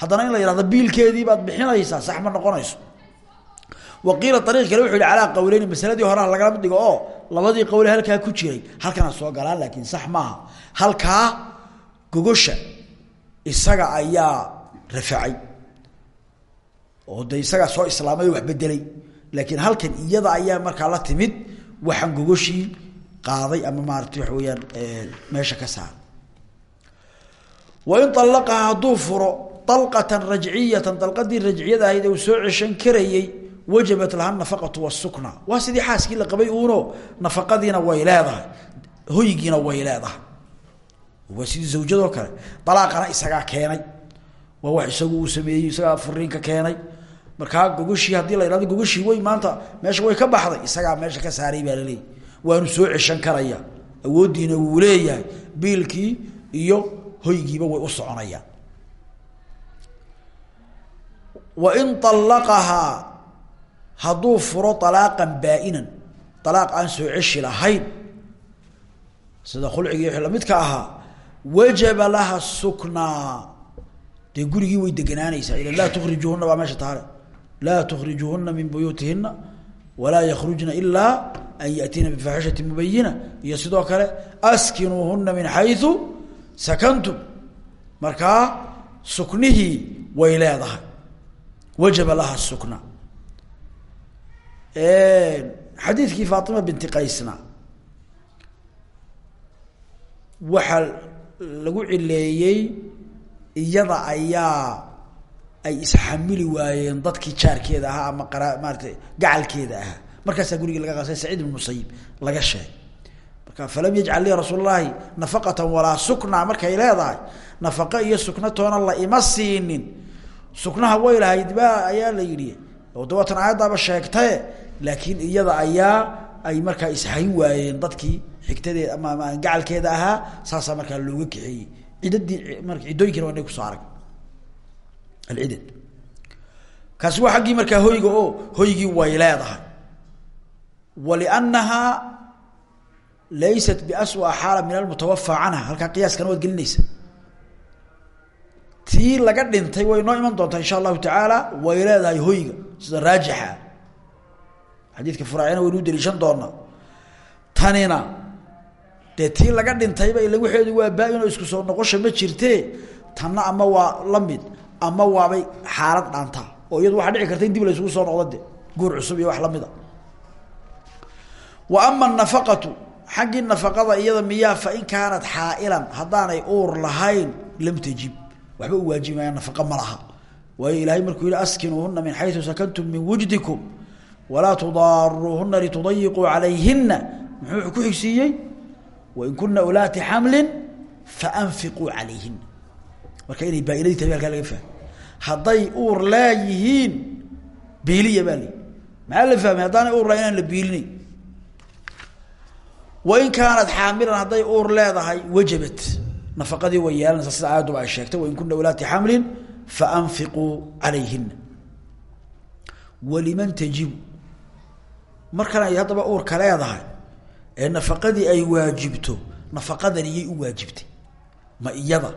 Haddana in la yihahdo biilkeedii baad bixinaysaa sax ma noqonayso. Wa qiila ariiq kale wuxu yihi calaa qawleyni masaladii horeha lagala dhigo. Oo labadii qowle halkaa ku jiray. Halkana soo galaan laakiin sax maaha. Halkaa gogosha isaga ayaa rafacay oo de isagaa soo islaamay wax bedelay laakiin halkan iyada ayaa markaa la timid waxaan gogoshii qaaday ama maarata waxa weeyaan meesha ka saar wain allaqaha hadduu furo alqatan rajciyatan dalqadii rajciyada soo ceshan karayey wajabat laha nafaqatu wasukna waa sidii xaaskii la qabay uuno nafaqadiina way leedahay hoygiina way sidii zawjadoo kale dalaaqana isagaa keenay. Waa wax isagu uu sameeyey isagaa furiinka keenay markaa gogoshii haddii la yhahdo gogoshii way maanta meesha way ka baxday. Isagaa meesha ka saaray baa laleeyahy waanu soo ceshan karaya. Awooddiina wuu leeyahay. Biilkii iyo hoygiiba way u soconayaan. Wain allaqahaa hadduu furo alaaqan baa-inan alaaq aan soo ceshi lahayn sida khulcigii wixii lamidka ahaa wajaba laha suknaa. Dee gurigii way deganaanaysaa. Ila laa tukrijuhuna baa meesha taale laa tukrijuhuna min buyuutihina walaa yakhrujna ilaa an yatiina bifaaxishati mubayina iyo sidoo kale askinuuhuna min xayu sakantum. Markaa suknihii way leedahay. Wajaba laha sukna. Xadiidkii faatima binti qaysna waxaa lagu cileeyey iyada ayaa ay isxamili waayeen dadkii jaarkeeda ahaa ama qara maarata gacalkeeda ahaa. Markaasaa gurigii laga qasay saciid ibn musayib laga sheegay. Marka falam yajcal lii rasuul llahi nafaqatan walaa sukna markay leedahay nafaqa iyo sukna toona la ima siinin. Suknaha way lahayd ba ayaa la yidhi oo dawatan aayaddaaba sheegtaye laakiin iyada ayaa ay markaa ishayn waayeen dadkii xigtadeed ama gacalkeeda ahaa saasaa markaa looga kaxeeyey ciddadii marka ciddooyinkina waa inay ku soo arag alcidad kaasi waa xaggii markaa hoyga oo hoygii way leedahay. Waliannahaa laysat biaswa xaala min almutawafa canha. Halkaa qiyaaskana waad gelinaysa tii laga dhintay way noo iman doontaa insha allahu tacaala way leedahay hoyga sida raajixa. Xadiidka furaacina waynu deliishan doonaa tanina dee tii laga dhintayba ila waxeedu waa baa-in oo isku soo noqosha ma jirte tanna ama waa la ama waabay xaalad dhaantaa oo iyadu waxaa dhici karta dib la isugu soo noqdo guur cusub iyo wax la mid a. Wa ama anafaqatu xaggii nafaqada iyada miyaa fain kaanat xaa'ilan haddaanay uur lahayn lam tajib. Waxba u nafaqa ma laha. Waayo ilaahay markuu yihi min xaysu sakantum min wujdikum walaa tudaaruuhuna litudayiquu calayhina muxuu ku xigsiiyey wain kuna ulaati xamlin faanfiquu calayhina marka inay baainadii tahay halkaa laga fahmay hadday uur laayihiin biiliya baa maxaa la fahmay? Haddaanay uur lahayn inaan la biilinay wain kaanat xaamilan hadday uur leedahay wajabat nafaqadii way yeelanaysaa sida aayadduba ay sheegtay wain kuna ulaati xamlin faanfiquu calayhina waliman tajibu. Markan ay haddaba uurka leedahay ee nafaqadii ay waajibto nafaqadani iyay u waajibtay. Ma iyada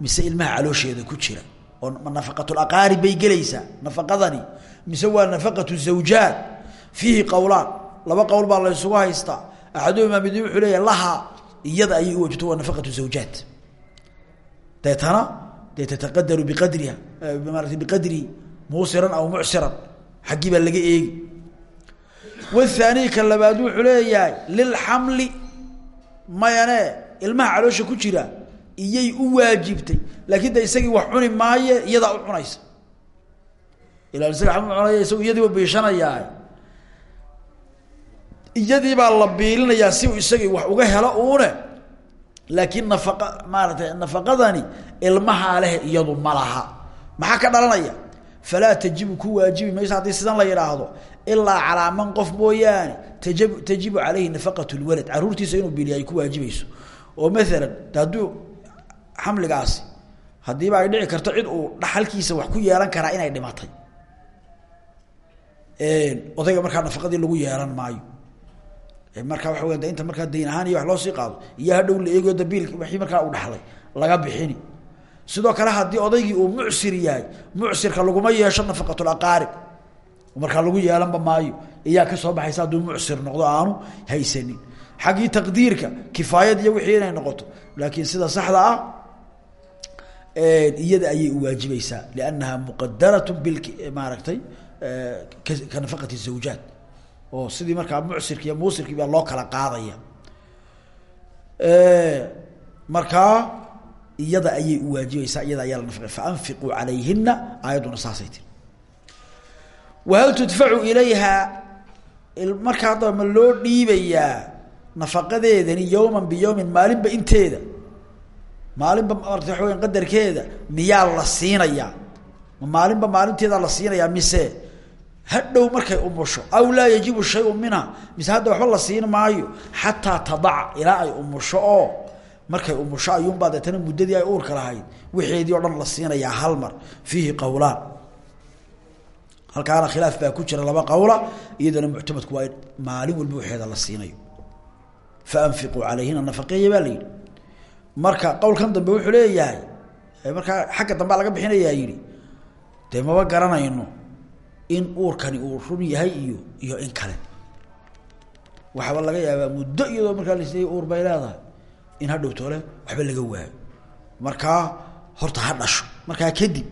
mise ilmaha caloosheeda ku jira oo ma nafaqatulaqaarib bay gelaysaa nafaqadani mise waa nafaqatu zawjaat fiihi qowlaan laba qowl baa la ysugu haystaa axaduhumaa mid wuxuu leeyahay lahaa iyada ayay u waajibto waa nafaqatu zawjaat. Deetana dee tataqadaru biqadriha maarata biqadri muusiran aw mucsiran xaggii baa laga eegi. Wathani ka labaad wuxuu leeyahay lilxamli mayane ilmaha caloosha ku jira iyay u waajibtay laakiin de isagii wax cuni maaye iyadaa u cunaysa. Ila isaga ama cunaya isagu iyadiiba biishanayaa. Iyadiibaa la biilinayaa si isagii wax uga helo uune. Laakiin nafaqa maaratay nafaqadani ilmahaa leh iyadu ma maxaa ka dhalanaya? Falaa tajibu ku waajibi mayso haddii sidan la yidhaahdo ilaa calaa man qof mooyaane tajib tajibu caleyhi nafaqat lwalad caruurtiisa inuu biiliya ku waajibayso oo maalan hadduu xamligaasi haddiiba ay dhici karto cid uu dhaxalkiisa wax ku yeelan karaa inay dhimatay. Odayga markaa nafaqadii lagu yeelan maayo. Markaa waa weya inta markaa dayn ahaan iyo wax loo sii qaado iyo hadhow la eegayo dabiil wixii markaa uu dhaxlay laga bixini. Sidoo kale haddii odaygii uu mucsir yahay mucsirka laguma yeesho nafaqatulaqaarib markaa lagu yeelanba maayo. Iyaa ka soo baxaysa hadduu mucsir noqdo aanu haysanin. Xaggii taqdiirka kifaayad iyo wixii inay noqoto laakiin sida saxda ah iyada ayay uwaajibaysaa liannaha muqadarat bil maaragtay ka nafaqati zawjaat. Oo sidii markaa mucsirki iyo muusirkii baa loo kala qaadaya. Markaa iyada ayay uwaajibaysaa iyada ayaa la nafaqay. Faanfiquu calayhina aayadduna saasay tiri wahal tudfacu ilayha markaa haddaba ma loo dhiibayaa nafaqadeedani yowman biyowmin maalinba inteeda maalinba marata weya qadarkeeda miyaa la siinayaa. Ma maalinba maalinteeda la siinayaa mise hadhow markay umusho aw laa yajibu shayun minha mise hadda waxba la siin maayo xataa tadaca ilaa ay umusho oo markay umusho ayuunbaa deetana muddadii ay uurka lahayd wixeedii o dhan la siinayaa hal mar fiihi qowlaan halkaana khilaaf baa ku jira laba qowla iyadana muctamadku waa in maalin walba waxeeda la siinayo. Faanfiquu calayhina nafaqeeya baa la marka qowlkan dambe wuxuu leeyahay markaa xagga dambea laga bixinayaa yidhi dee garanayno in uurkani uu run yahay iyo iyo in kale. Waxaaba laga yaabaa muddo iyadoo markaa lasleeyay uur bay in ha dhowtoole waxba laga waayo. Markaa horta ha dhasho. Markaa kadib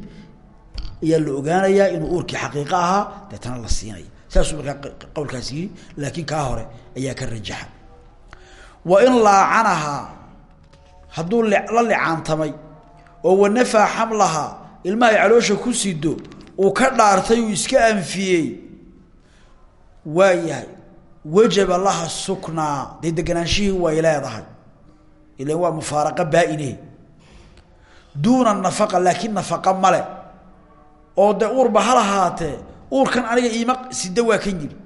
ayaa la ogaanayaa inuu uurkii xaqiiqo ahaa deetana la siinaya saasuu markaa qowlkaas laakiin kaa hore ayaa ka rajaxa. Wa in laacanahaa hadduu la licaantamay oo wanafaa xamlahaa ilmahay caloosha ku sido uu ka dhaartay uu iska anfiyey waa yahay wajaba laha suknaa. Dee deganaanshihii way leedahay ilan waa mufaaraqa baa-ine. Duuna nafaqa laakiin nafaqa male oo de uurba ha lahaatee uurkan aniga iima sida waa kan yiri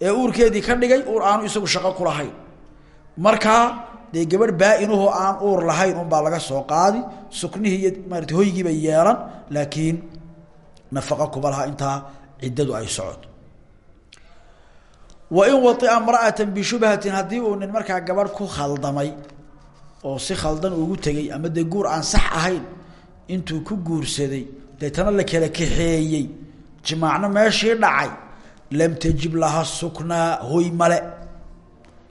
ee uurkeedii ka dhigay uur aanu isagu shaqo ku lahayn. Markaa dee gabadh baa-inuhu aan uur lahayn unbaa laga soo qaadi suknihii iyo hoygiiba yeelan laakiin nafaqo kuma laha intaa ciddadu ay socoto wain waia mra'ata bishubhatin haddii uu nin markaa gabadh ku khaldamay oo si khaldan ugu tegey ama dee guur aan sax ahayn intuu ku guursaday deetana la kala kaxeeyey jimaacno meeshii dhacay lam tajib laha suknaa hoy male.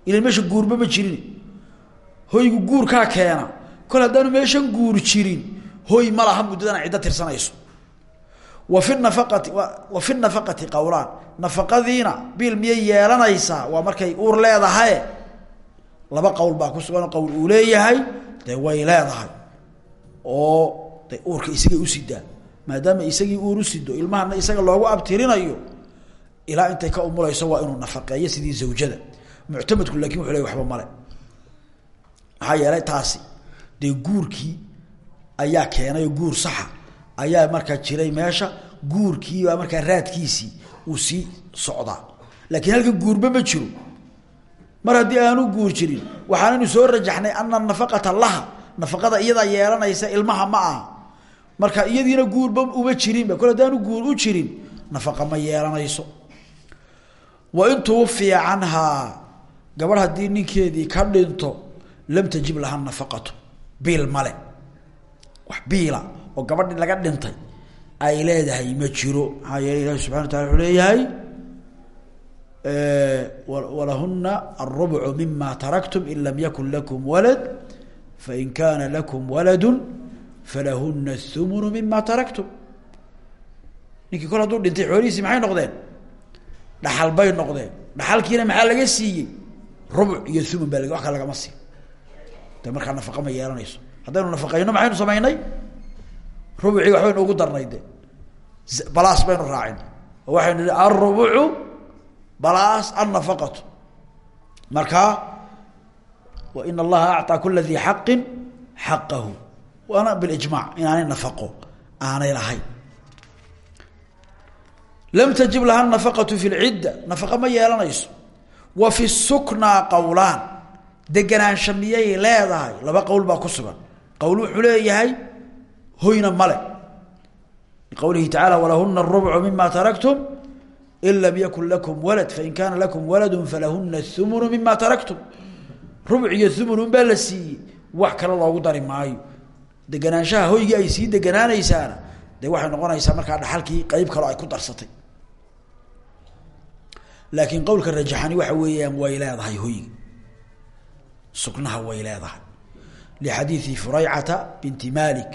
Ilan meesha guurba ma jirin hoygu guurkaa keena. Kol haddaanu meeshan guur jirin hoy ma laha muddadana ciddo tirsanayso. Wa fi nafaqati wa fi nafaqati qowlaan nafaqadiina biil miyay yeelanaysaa waa markay uur leedahaye laba qowl baa ku sugan qowl uu leeyahay dee way leedahay. Oo de uurka isagay usidaa maadaama isagii uur usido ilmahana isaga loogu abtirinayo ilaa intay ka umulayso waa inuu nafaqeeyo sidii zawjada. Muctamadku laakiin wuxu le waba male maxaa yeelay taasi dee guurkii ayaa keenay guur saxa ayaa markaa jiray meesha guurkiibaa markaa raadkiisii uu sii socdaa laakiin halkan guurba ma jiro. Mar haddii aanu guur jirin waxaanaynu soo rajaxnay ana nafaqata laha nafaqada iyadaa yeelanaysa ilmaha ma aha. Marka iyadiina guurba uma jirinba kol haddaanu guur u jirin nafaqa ma yeelanayso. Wain tuwafiya canhaa gabadh haddii ninkeedii ka dhinto lam tajib laha nafaqatu. Biil male. Wax biila oo gabadhi laga dhintay ay leedahay ma jiro. Maxaa yeele wa wuxuu leeyahay walahuna alrubcu mima taraktum in lam yakun lakum walad fain kaana lakum waladu falahuna athumunu mima taraktum. Ninkii kol hadduu dhintay xoolihiisii maxay noqdeen? Dhaxal noqdeen. Dhaxalkiina maxaa laga siiyey? Rubuc iyo thumun baa wax kale lagama sii de markaa nafaqa ma yeelanayso. Haddaynu nafaqeyno maxaynu samaynay? Rubucii waxbaynu ugu darnay balaas baynu raacin. Oo waxaynu nihi alrubucu balaas annafaqatu. Markaa wa in allaha acطaa kula di xaqin xaqahu. Waana bilijmac inaanay nafaqo aanay lahayn. Lam tajib laha nafaqatu fi lcidda nafaqa ma yeelanayso. Wa fi suknaa qowlaan deganaansha miyay leedahay. Laba qowl baa ku sugan. Qowl wuxuu leeyahay hoyna male liqowlihi tacala walahuna arubcu mima taraktum in lam yakun lakum walad fain kaana lakum waladu falahuna thumunu mima taraktum. Rubuc iyo siiyey. Wax kale loogu dari maayo. Deganaanshaha hoygii ay sii deganaanaysaana dee waxay noqonaysaa markaa dhaxalkii qeyb kaloo ay ku darsatay. Laakiin qowlka rajaxani waxa weeyaan way leedahay hoyga suknaha way leedahay. lixadiidi furaycata binti malik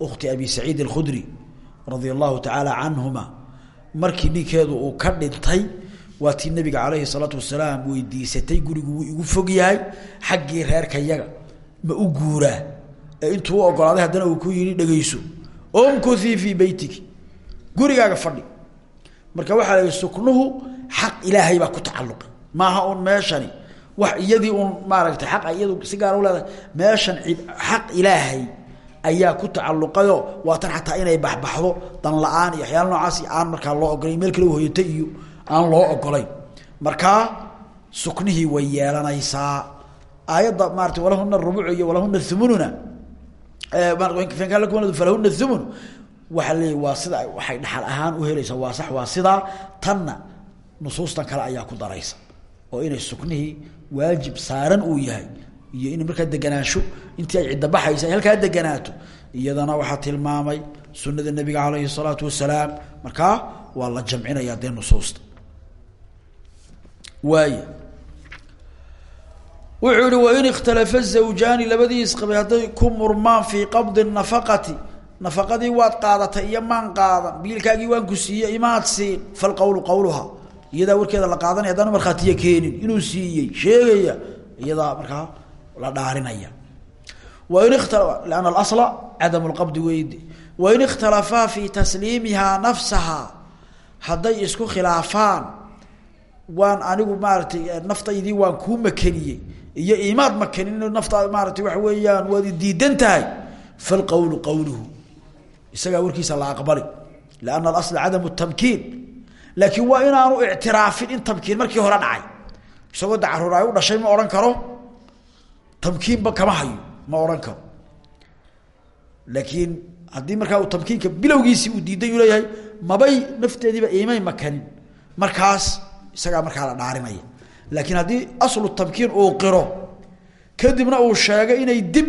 ukti abi saciid alkhudri radia allahu tacaala canhuma markii ninkeedu uu ka dhintay waa tii nabiga caleyhi salaatu wasalaam weydiisatay gurigu wuu igu fog yahay xaggii reerka yaga ma u guuraa ee intuu u ogolaaday haddana uu ku yidhi dhegeyso omkuthii fii beytiki gurigaaga fadhi marka waxaa wax iyadii un maaragtay xaqa iyadu si gaara uleedahay meeshan xaq ilaahay ayaa ku tacalluqayo. Waa tan xataa inay baxbaxdo dan la'aan iyo waxyaala noocaas aan markaa loo ogolayn meel kale hoyata iyo aan loo ogolayn markaa suknihii way yeelanaysaa. Aayadda maarata walahuna rubuc iyo walahuna thumununa falahuna thumun. Waaa leey waa sida waxay dhaxal ahaan u helaysaa waa sax waa sidaa tanna nusuustan kale ayaa ku daraysa. Oo inay suknihii waajib saaran uu yahay iyo in markaa deganaansho intii ay cidda baxaysa ay halkaa deganaato. Iyadana waxaa tilmaamay sunada nabiga caleyhi salaatu wasalaam markaa waa la jamcinayaa dee nusuusta. Waay wuxuu ihi wain ikhtalafa zawjaani labadii isqabay hadday ku murmaan fii qabdi nafaqati nafaqadii waad qaadatay iyo maan qaadan biilkaagii waan ku siiye imaad siin falqowlu qowluha iyadaa warkeeda la qaadanaya haddana markhaatiya keenin inuu siiyey sheegaya iyadaa markaa la dhaarinaya. Wain lianna alasla cadamu lqabdi weydi wain ikhtalafaa fii tasliimihaa nafsahaa. Hadday isku khilaafaan waan anigu maaratay naftaydii waan kuu makeniyey. Iyo imaad makenin naftaa maaratay waxa weeyaan waad diidan tahay. Falqowlu qowluhu isagaa warkiisa la aqbali lianna alasla cadamu tamkiin laakiin waa inaanu ictiraafin in tamkiin markii hore dhacay. Isagoo dacaruur ay u dhashay ma odhan karo? Tamkiinba kama hayo ma odhan karo. Laakiin haddii markaa uu tamkiinka bilowgiisii uu diiday uu leeyahay mabay nafteediiba imay makanin. Markaas isagaa markaa la dhaarinaya laakiin haddii aslu tamkiin uu qiro kadibna uu sheegay inay dib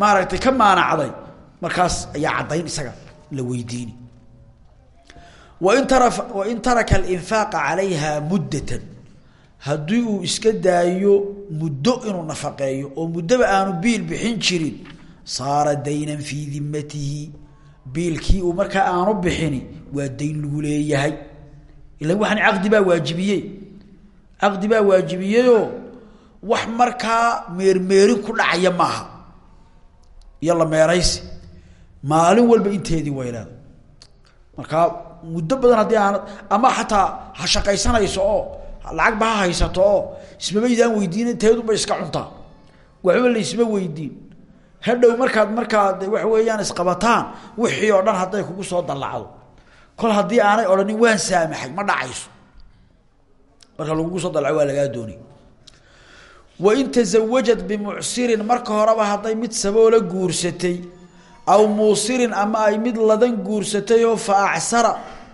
maaragtay ka maanacday markaas ayaa caddayn isaga la weydiini wain tara wain taraka alinfaaqa calayha muddatan. Haddii uu iska daayo muddo inuu nafaqeeyo oo muddoba aanu biil bixin jirin saara daynan fii dimatihi biilkii uu markaa aanu bixini waa dayn lagu leeyahay. Ilan waxaan caqdi baa waajibiyey. Caqdi baa waajibiyeyoo wax markaa meermeerin ku dhacaya maaha. Iyo la meeraysi. Maalin walba markaa muddo badan haddii aanad ama xataa ha shaqaysanayso oo lacagba ha haysato oo ismabaydaan weydiin inteedunba iska cuntaa waxba la isma weydiin hadhow markaad markaa waxa weeyaan isqabataan wixii oo dhan hadday kugu soo dallacdo. Kol haddii aanay odhanin waan saamaxay ma dhacayso. Marka lagugu soo dallaco waa lagaa doonay. Wain tasawajat bimucsirin marka horeba hadday mid saboola guursatay aw muusirin ama ay mid ladan guursatay oo fa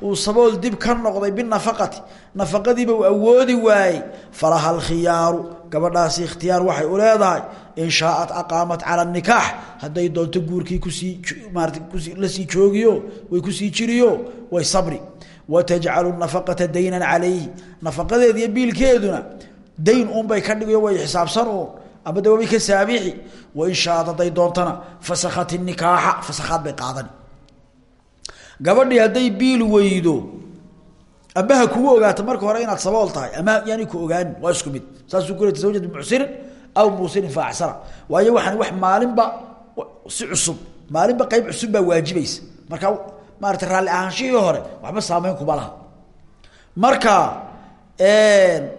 uu sabool dib ka noqday binafaqati. Nafaqadiiba uu awoodi waayey. Falaha alkhiyaaru gabadhaasi ikhtiyaar waxay u leedahay in shaaat aqaamat cala nikaax hadday doonto guurkii ku sii maarata kusi la sii joogiyo way ku sii jiriyo way sabri. Watajcalu nafaqata daynan calayhi. Nafaqadeed iyo biilkeeduna dayn uunbay ka dhigayo way xisaabsan uun ama ka saabixi. Wain shaaat hadday doontana fasakhat nikaaxa fasakhaad bay qaadani gabadhii hadday biil weydo amba ha kugu ogaato marka hore inaad sabool tahay ama yaani ku ogaanin waa isku mid. Saasuu ku le tasawajat bimucsirin aw muusirin fa acsara waayo waxaan wax maalinba si cusub maalinba qeyb cusub baa waajibaysa. Marka maarata raalli ahaanshihii hore waxba saameyn kuma laha. Marka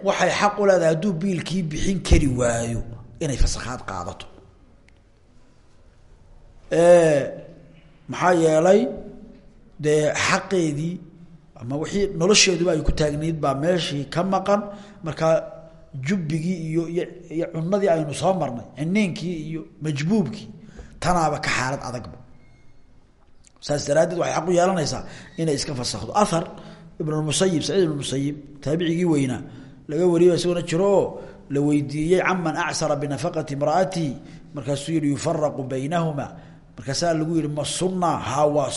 waxay xaq u leedahay hadduu biilkii bixin kari waayo inay fasakhaad qaadato. Maxaa yeelay dee xaqeedii ama wixii nolosheeduba ay ku taagnayd baa meeshii ka maqan. Markaa jubbigii iyo iyo aynu soo marnay ciniinkii iyo majbuubkii tanaaba ka xaalad adagba saas daraaddeed waxay xaq u yeelanaysaa inay iska fasakdo ahar ibnmusayib saciid ibnmusayib taabicigii weynaa laga wariyo isagona jiro oo la weydiiyey caman acsara binafaqati imraatihi markaasuu yihi yufaraqu baynahuma. Markaasaa lagu yihi ma sunna haa waa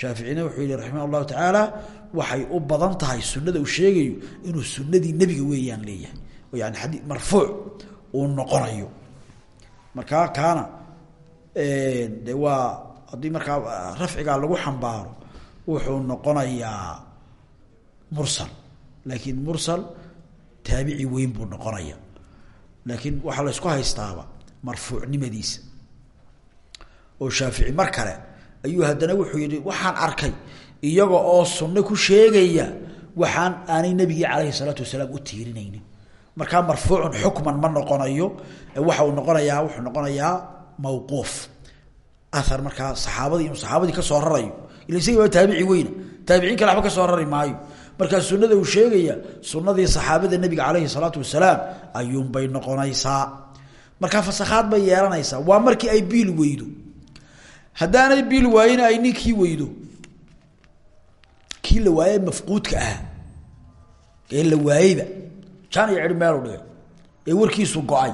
shaaficina wuxuu yihi raximah allahu waxay u badan tahay sunada uu sheegayo inuu sunadii nebiga weeyaan leeyahay. Yani xadii marfuuc uu noqonayo. Markaa kaana de waa haddii markaa rafcigaa lagu xambaaro wuxuu noqonayaa mursal. Laakiin mursal taabici weyn buu noqonaya laakiin waxaa la ysku haystaaba marfuucnimadiisa. Oo shaafici mar kale ayuu haddana wuxuu yihi waxaan arkay iyaga oo sunno ku sheegaya waxaan aanay nebigii calayhi salaatu wasalaam u tiirinaynin. Markaa marfuucun xukman ma noqonayo waxa uu noqonayaa wuxuu noqonayaa mawquuf. Ahar markaa saxaabadii inuu saxaabadii ka soo rarayo ila waa taabici weyna taabiciin kale waxba ka soo rari maayo. Markaa sunada uu sheegaya sunadii saxaabada nebiga calayhi salaatu wasalaam ayuunbay noqonaysaa. Markaa fasakhaad bay yeelanaysaa waa markii ay biil weydo haddaanay biil waayena ay ninkii weydo. Kii la waaye mafquudka ahaa ee la waayeyba jaan iyo cidhi meelu dhigay. Ee warkiisu go'ay.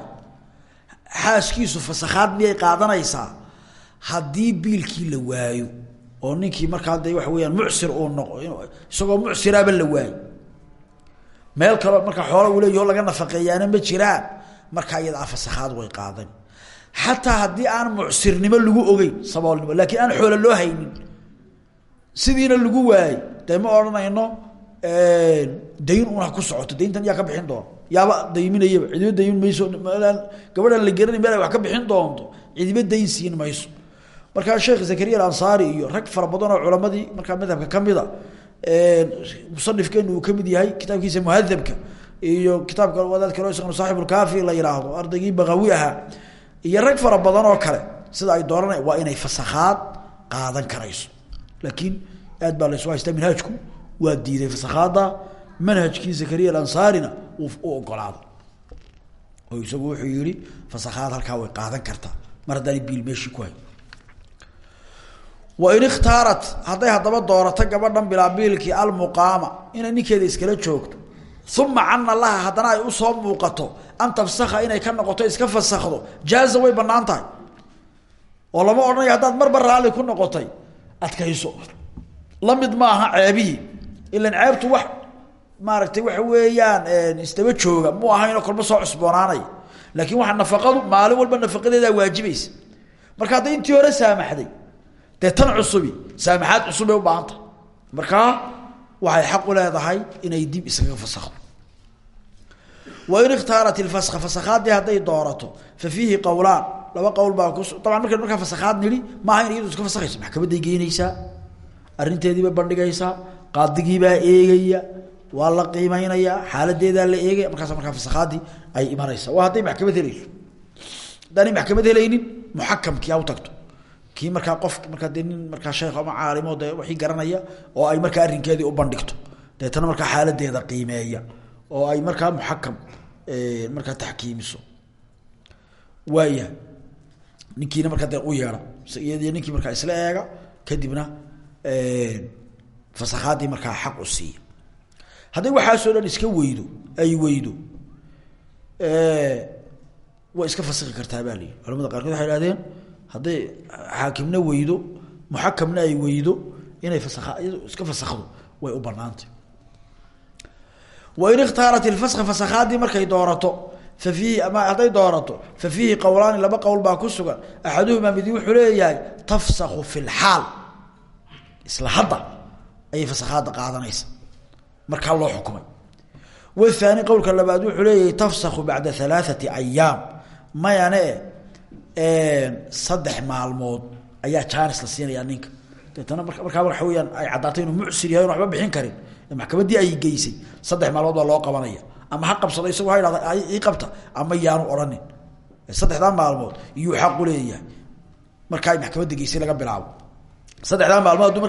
Xaaskiisu fasakhaad miyay qaadanaysaa? Biilkii la waayo oo ninkii markaa de waxa weyaan mucsir uu noqo isagoo mucsiraaba la waayo. Meel kaleo markaa xoola uu leeyaho laga nafaqeeyaana ma jiraan. Markaa iyadaa fasakhaad way qaadan xataa haddii aan mucsirnimo lagu ogeyn saboolnimo laakiin aan xoolo loo haynin sidiina lagu waayey dee ma odhanayno dayn un ha ku socoto. Dayntan yaa ka bixin doona yaaba dayminayaba. Cidiba daymin mayso. Gabadhaan la geranay meel wax ka bixin doonto. Cidiba dayn siin mayso. Markaa sheekh zakariya alansaari iyo rag fara oo culamadii markaa madhabka kamida musanifkeenu uu ka mid yahay kitaabkiisa muhadabka iyo kitaabka wadaad kale isagana saaxibulkaafi la yidhaahdo ardaygii baqawi ahaa iyo rag fara badan oo kale sida ay doorana waa inay fasakhaad qaadan karayso. Laakiin aad baa laysu haystaa minhaajku waa diiday fasakhaadda manhajkii zakariya alansaarina u ogolaaday oo isagu wuxuu yihi fasakhaad halkaa way qaadan kartaa mar haddaanay biil meeshii ku hay wain ikhtaarat hadday haddaba doorato gabadhan bilaabiilkii almuqaama inay ninkeeda iskala joogto uma cana laha haddana ay u soo muuqato an tafsakha inay ka noqoto iska fasakdo jaaza way bannaan tahay. Oo lama odhanayo haddaad marba raalli ku noqotay adkayso. La mid maaha ceebihii ilan ceebtu wax maaragtay waxa weeyaan isdaba jooga mu ahaynoo kolba soo cusboonaanaya laakiin waa nafaqadu maalin walba nafaqadeedaa waajibaysa marka hadday intii hore saamaxday. Dee tan cusubi saamaxaad cusub bay ubaahan tahay. Markaa waxay xaq u leedahay inay dib iskaga fasakdo wain ikhtaarat ilfaska fasakhaadii hadday doorato fa fiihi qowlaan laba qowl baa kus dabaan markaynu markaa fasakhaad nidhi maaha in iyadu iska fasakhayso maxkamaday geynaysaa arrinteediibay bandhigaysaa qaadigiibaa eegaya waa la qiimeynayaa xaaladeedaa la eegaya markaas markaa fasakhaadii ay imanaysa waa hadday maxkamad helayso. Haddaanay maxkamad helaynin muxakamkii ha u tagto kii markaa qof markaa dee nin markaa sheekh ama caalimo dee wixii garanaya oo ay markaa arrinkeedii u bandhigto. Deetana markaa xaaladeeda qiimeeya oo ay markaa muxakam markaa taxkiimiso. Waaya ninkiina markaa dee u yeedha iyadiyo ninkii markaa isla eega kadibna fasakhaadii markaa xaq u siiya. Hadday waxaasoo dhan iska weydo ay weydo way iska fasiki kartaa baa layihi culamada qaarkood waxay ihahdeen hadday xaakimna weydo muxakamna ay weydo inay iska fasakdo way u banaantay wain ikhtaarat ilfaska fasakhaadii markay doorato fa fiihi ama hadday doorato fa fiihi qowlaani laba qowl baa ku sugan axaduhumaa midi wuxuu leeyahay tafsaku fi lxaal isla hadda ayay fasakhaadda qaadanaysa. Markaa loo xukumay. Wahaani qowlka labaad wuxuu leeyahay tafsaku bacda alaaati ayaam mayane saddex maalmood ayaa jaanis la siinayaa ninka. Deetana markaa waxa weyaan ay caddaatay inuu mucsir yahay on bixin karin. Maxkamaddii ay geysay saddex maalmood loo qabanaya. Ama ha qabsado isagu ha idhahda ii qabta. Ama yaanu odhanin saddexdaa maalmood iyuu xaqu leeyahay. Markaa ay maxkamadda geysay laga bilaabo. Saddexdaa maalmood hadduu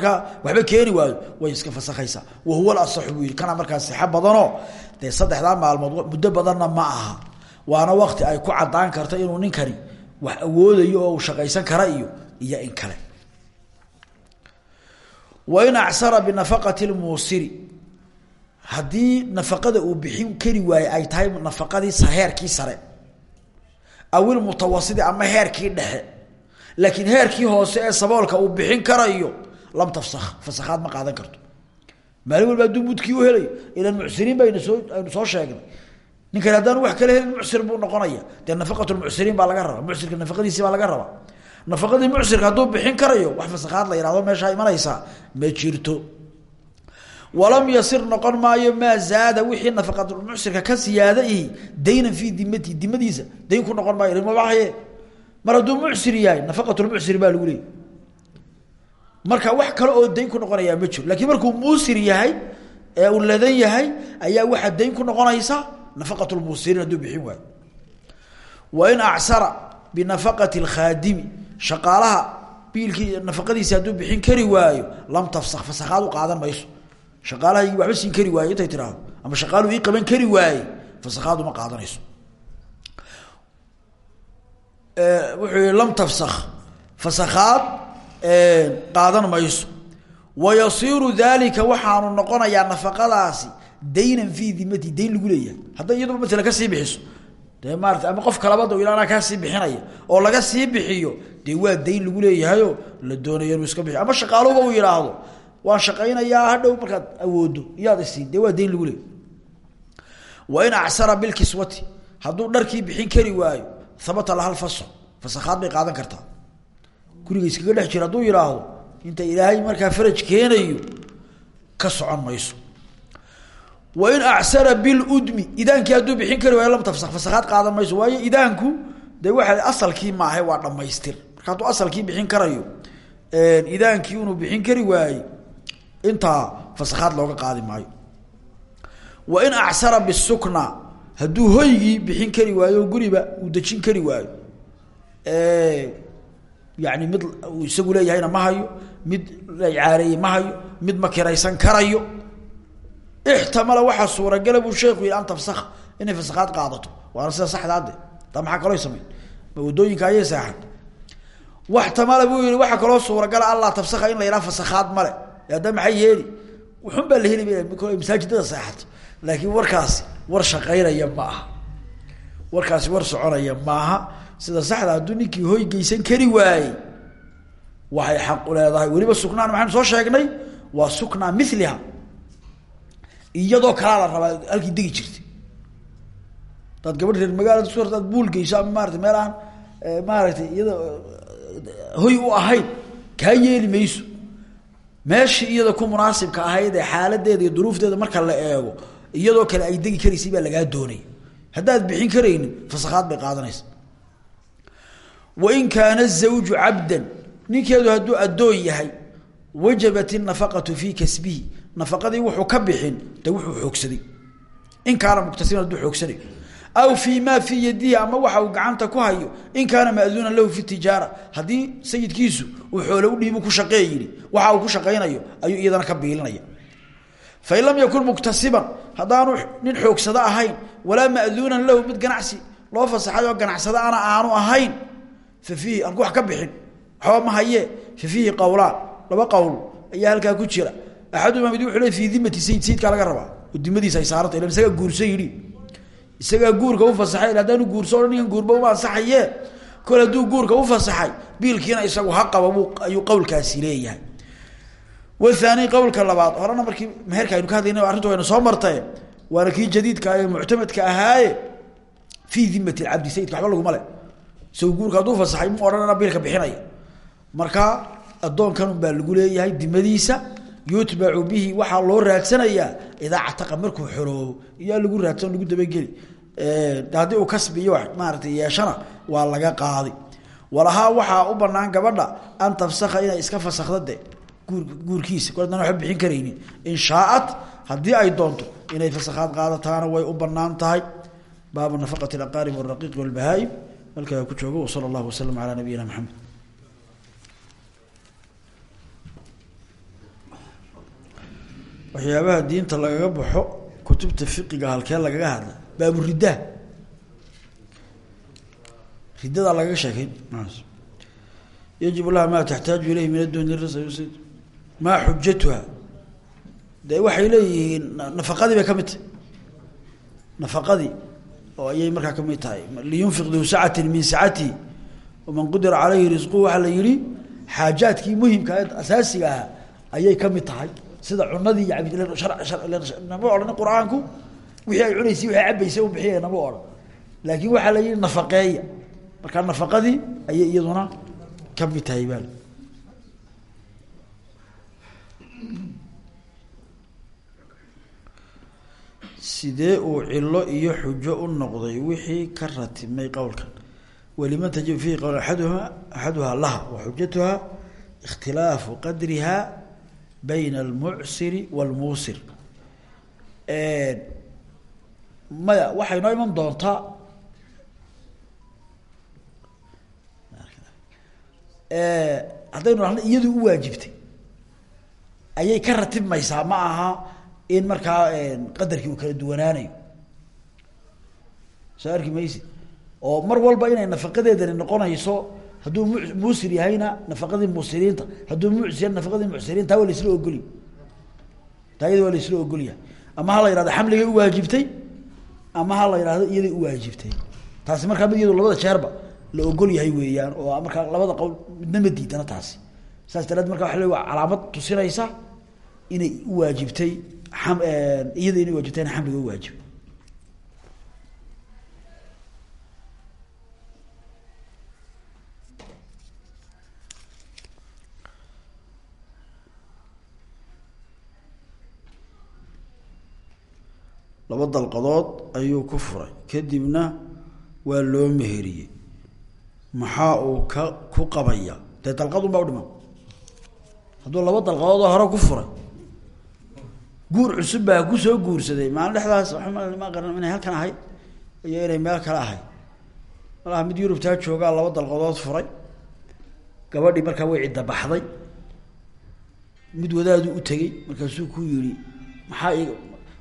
waxba keeni waayo way iska fasakhaysaa. Wahuwa alasaxu buu kana markaa sixo badanoo. Dee saddexdaa maalmood muddo badanna ma aha. Waana wakti ay ku caddaan karta inuu ninkani wax awoodayo oo uu shaqaysan kara iyo iyo in kale. Wain acsara binafaqati lmuusiri haddii nafaqada uu bixin kari waaye ay tahay nafaqadii heerkii sare aw ilmutawasiti ama heerkii dhexe laakiin heerkii hoose ee saboolka uu bixin karayo lam tafsakh fasakhaad ma qaadan karto. Maalin walba hadduu mudkii u helayo ilan mucsiriin baynu soo soo sheegnay ninkan haddaan wax kala helin mucsir buu noqonaya. Dee nafaqatulmucsiriin baa laga rabaa mucsirka nafaqadiisi baa laga rabaa nafaqadii mucsirka hadduu bixin karayo wax fasakhaad la yihahdo meeshaa imanaysaa ma jirto. Walam yasir noqon maayo maa zaada wixii nafaqatulmucsirka ka siyaada ihi daynan fii dimadiisa dayn ku noqon maayo mabaxye mar hadduu mucsir yahay nafaqatulmucsir baa lagu leeyay marka wax kale oo dayn ku noqonayaa ma jiro. Lakiin markuu muusir yahay ee uu ladan yahay ayaa waxaa dayn ku noqonaysa nafaqatulmuusiriin hadduu bixin waayo. Wain acsara binafaqati lkhaadimi shaqaalaha biilkii nafaqadiisi hadduu bixin kari waayo lam tafsak fasakhaad u qaadan mayso. Shaqaalaha waxba siin kari waayo intay tiraahdo ama shaqaaluhu ii qaban kari waaye fasakhaad uma qaadanayso. Wuxuu yihi lam tafsak fasakhaad qaadan mayso. Wayasiiru dalika waxaanu noqonayaa daynan fii dimati dayn lagu leeyahay. Hadday iyaduba masala ka sii bixiso. Dee maarata ama qof kalabada ila anaa kaasii bixinaya oo laga sii bixiyo dee waa dayn lagu leeyahayoo la doonayo inuu iska bixiyo. Ama shaqaaluhuba uu yidhaahdo waan shaqaynayaa hadhow markaad awoodo iyaad isiin dee waa dayn lagu leeyay wain acsara bilkiswati hadduu dharkii bixin kari waayo habata lahal faso fasakhaad bay qaadan kartaa. Guriga iskaga dhex jira hadduu yidhaahdo inta ilaahay markaa faraj keenayo ka socon mayso wain acsara biludmi idaankii hadduu bixin kari waayo lam tafsak fasakhaad qaadan mayso waayo idaanku dee waxa asalkii maahay waa dhammaystir. Marka hadduu asalkii bixin karayo idaankii inuu bixin kari waaye intaa fasakhaad looga qaadi maayo. Wain acsara bisukna hadduu hoygii bixin kari waayo o guriba uu dejin kari waayo. Yani mid uu isagu leeyahayna ma hayo mid la caareeyey ma hayo mid ma kiraysan karayo ixtamala waxaa suuragala buu sheeku yihi an tafsak inay fasakhaad qaadato waana sida saxdaade taa maxaa kaloo samayn ma waddooyinka ayay seexan waxtamala buu yihi waxaa kaloo suuragala allah tabsaka in la yidhaha fasakhaad male hadda maxay yeeli wuxun baa la heli masaajidada seexato laakiin warkaasi war shaqaynaya ma sida saxda hadduu ninkii geysan kari waayey waxay xaq u leedahay weliba suknaan maxaynu soo sheegnay waa suknaa miliha iyadoo kalaa la rabaa halkii degi jirtay. Hadaad gabadh reer magaalada su hadaad buul geyso ama maarata meel aan maaragtay iyada hoy u ahayn kaa yeeli mayso. Meeshii iyada ku munaasibka ahayd ee iyo duruufteeda marka la eego iyadoo kale ay degi karaysay baa lagaa doonay. Haddaad bixin karaynin fasakhaad bay qaadanaysa. Wain kaana zawju cabdan ninkeedu hadduu addoon yahay wajabat inafaqatu fii kasbihi nafaqadii wuxuu ka bixin de wuxuu xoogsaday. In kaana muktasiban hadduu xoogsanayo aw fii ma fii yadihi ama waxa uu gacanta ku hayo in kaana maaduunan lahu fi tijaara. Haddii sayidkiisu uu xoole u dhiibu ku shaqee waxa uu ku shaqaynayo ayuu iyadana ka biilinaya. Fain lam yakun muktasiban haddaanu nin xoogsado ahayn walaa maaduunan lahu mid ganacsi loo fasaxay oo ganacsado ana aanu ahayn fa fiihi aan wax ka bixin. Waxba ma hayee fa fiihi qowlaan laba qowl ayaa halkaa ku jira axadumaa mid wuxuu le fii dimati sayid sayidkaa laga rabaa oo ay saaranta ilan isagaa guursa yidhi isagaa guurka u fasaxay haddaanu guurso o ninkan guurba uma ansaxaye kol hadduu guurka u fasaxay biilkiina isagu ha qaba ayuu qowlkaasi leeyahay wathani qowlka labaad horena markii meherka aynu ka hadlayna arrintu waynu soo martaye waana jadiidka ee muctamadka ahaaye fii dimati lcabdi sayidka waxba laguma le guurka hadduu fasaxay mu odhanana biilka bixinaya marka addoonkanun baa lagu leeyahay dimadiisa yutbacu bihi waxaa loo raadsanayaa idaa cataqa markuu xoroobo iyaa lagu raadsan lagu dabageli. Haddii uu kasbiyo wa maaratay yeeshana waa laga qaadi. Walahaa waxaa u banaan gabadha an tafsaka inay iska fasakda guurkiisa. Kol adaan waba bixin karaynin. In shaaat haddii ay doonto inay fasakhaad qaadataana way u bannaan tahay. Baabu nafaqati aqaarib waraqiiq walbahaaim halkaa ku joogo wsala allahu wasalam calaa nabiyina maxamed waxyaabaha diinta lagaga baxo kutubta fiqiga halkee lagaga hadla baaburiddaa ridadaa lagaga sheekay yajib laha ma taxtaaju ilayhi min addunya maa xujatuha de waxay leeyihiin nafaqadii bay ka mid tahay. Nafaqadii oo ayay markaa ka mid tahay. Liyunfiq duu sacatin min sacatihi waman qudira caleyhi risquhu waxaa la yihi xaajaadkii muhimka asaasiga ayay ka mid tahay sida cunadii iyo cabidnama odhan qur'aanku wixii ay cunaysay wixii cabaysay u bixiya nama odhan. Laakiin waxaa la yihi nafaqeeya. Markaa nafaqadii ayay iyaduna ka mid tahay sidee uu cilo iyo xujo u noqday? Wixii ka ratimay qowlkan. Waliman tajibu fiihi qowl aaduha axaduhaa laha wa xujatuha ikhtilaafu bayna almucsiri wاlmuusir maya waxay noo iman doontaa? Haddaynu dhahno iyadu u waajibtay. Ayay ka ratibmaysaa ma aha in markaa qadarkii uu kala duwanaanayo. Soo arki maysid? Oo mar walba inay nafaqadeedani noqonayso hadduu mu muusir yahayna nafaqadii muusiriinta hadduu mucsir nafaqadii mucsiriinta taa waa laisla ogolya taa iyada waa laisla ogolyahay ama ha la yihahdo xamligay u waajibtay ama ha la yidhahdo iyaday u waajibtay. Taasi markaa mid iyado labada jeerba la ogol yahay weeyaan oo markaa labada qowl midna ma diidana taasi. Saas daraad marka waa le waa calaamad tusinaysa inay u waajibtay am iyada inay waajibtayna xamliga u laba dalqadood ayuu ku furay. Kadibna waa loo meheriyey. Maxaa uu ka ku qabaya? Dee dalqadun baa udhiman hadduu laba dalqadoodoo hore ku furay. Guur cusub baa ku soo guursaday. Maalin dhexdaas ma qaran inay halkan ahayd. Iyo inay meel kale ahayd. Malaha mid yurubtaa joogaa laba dalqadood furay. Gabadhii markaa way cidda baxday. Mid wadaadu u tegey markaasuu ku yihi maxaa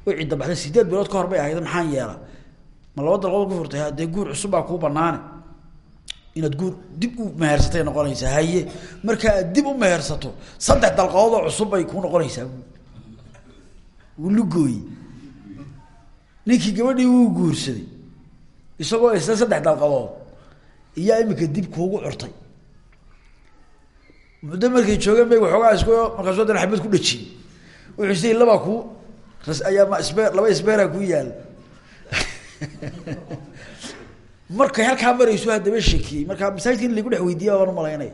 way cidda baxday sideed bilood ka hor ahayd maxaan yeela ma laba dalqadood ku furtay dee guur cusub baa kuu banaane inaad guur dib u mehersatay noqonaysaa haye. Markaa dib u mehersato saddex dalqadoodoo cusub bay ku noqonaysaa. Lugooye ninkii gabadhii wuu guursaday isagoo isla saddex dalqadood iyaa imika dib kuugu curtay. Muddo markay joogeen bay waxoogaa isku markaasu haddana xabad ku dhajiyey wuxuu isay labaa ku ras ayaa ma sbe laba sbeera ku yaal. Markay halkaa marayso haddaba shekiyey markaa masaajidka in lagu dhex weydiiya baan u malaynaya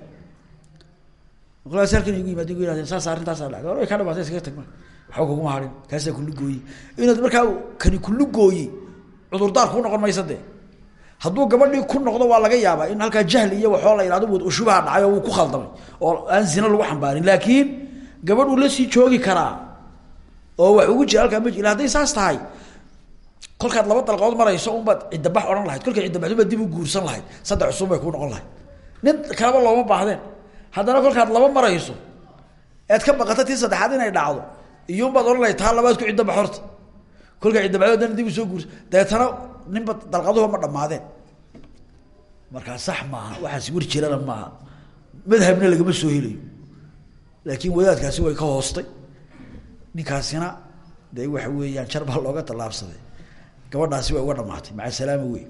markaas halkan igu yimaad igu yihahdeen saas arrintaasaa dhacday way ka dhamaatay iskaga tagma waxba kuguma harin kaasaa kulugooyey inaad markaa kani kulugooyey cudurdaar kuu noqon maysa hadduu gabadhii ku noqdo waa laga yaabaa in halkaa jahli iyo waxoo la yihahdo wad ushubaha dhacay oo wuu ku khaldamay oo aan zina lagu xambaarin. Laakiin gabadh la sii joogi karaa oo wax ugu jira halkaa ma jira hadday saas tahay kolkaad laba dalqadood marayso unbaad ciddabax odhan lahayd. Kolkay ciddabaxdo baad dib u guursan lahayd. Saddex cusub bay kuu noqon lahayd. Nin kaleba looma baahdeen. Haddana kolkaad laba marayso ead ka baqata tii saddexaad inay dhacdo iyuunbaad odhan lahayd taa labaad ku ciddabax horta. Kolkay ciddabaxdo haddana dib u soo guursa dabeetana ninba dalqaduhu ma dhamaadeen markaa sax maaha waxaas wir jirana maaha. Madhabna lagama soo helayo. Laakiin wadaadkaasi way ka hoostay ninkaasina dee waxa weeyaan jar baa looga tallaabsaday. Gabadhaasi way uga dhamaatay maca salaama wey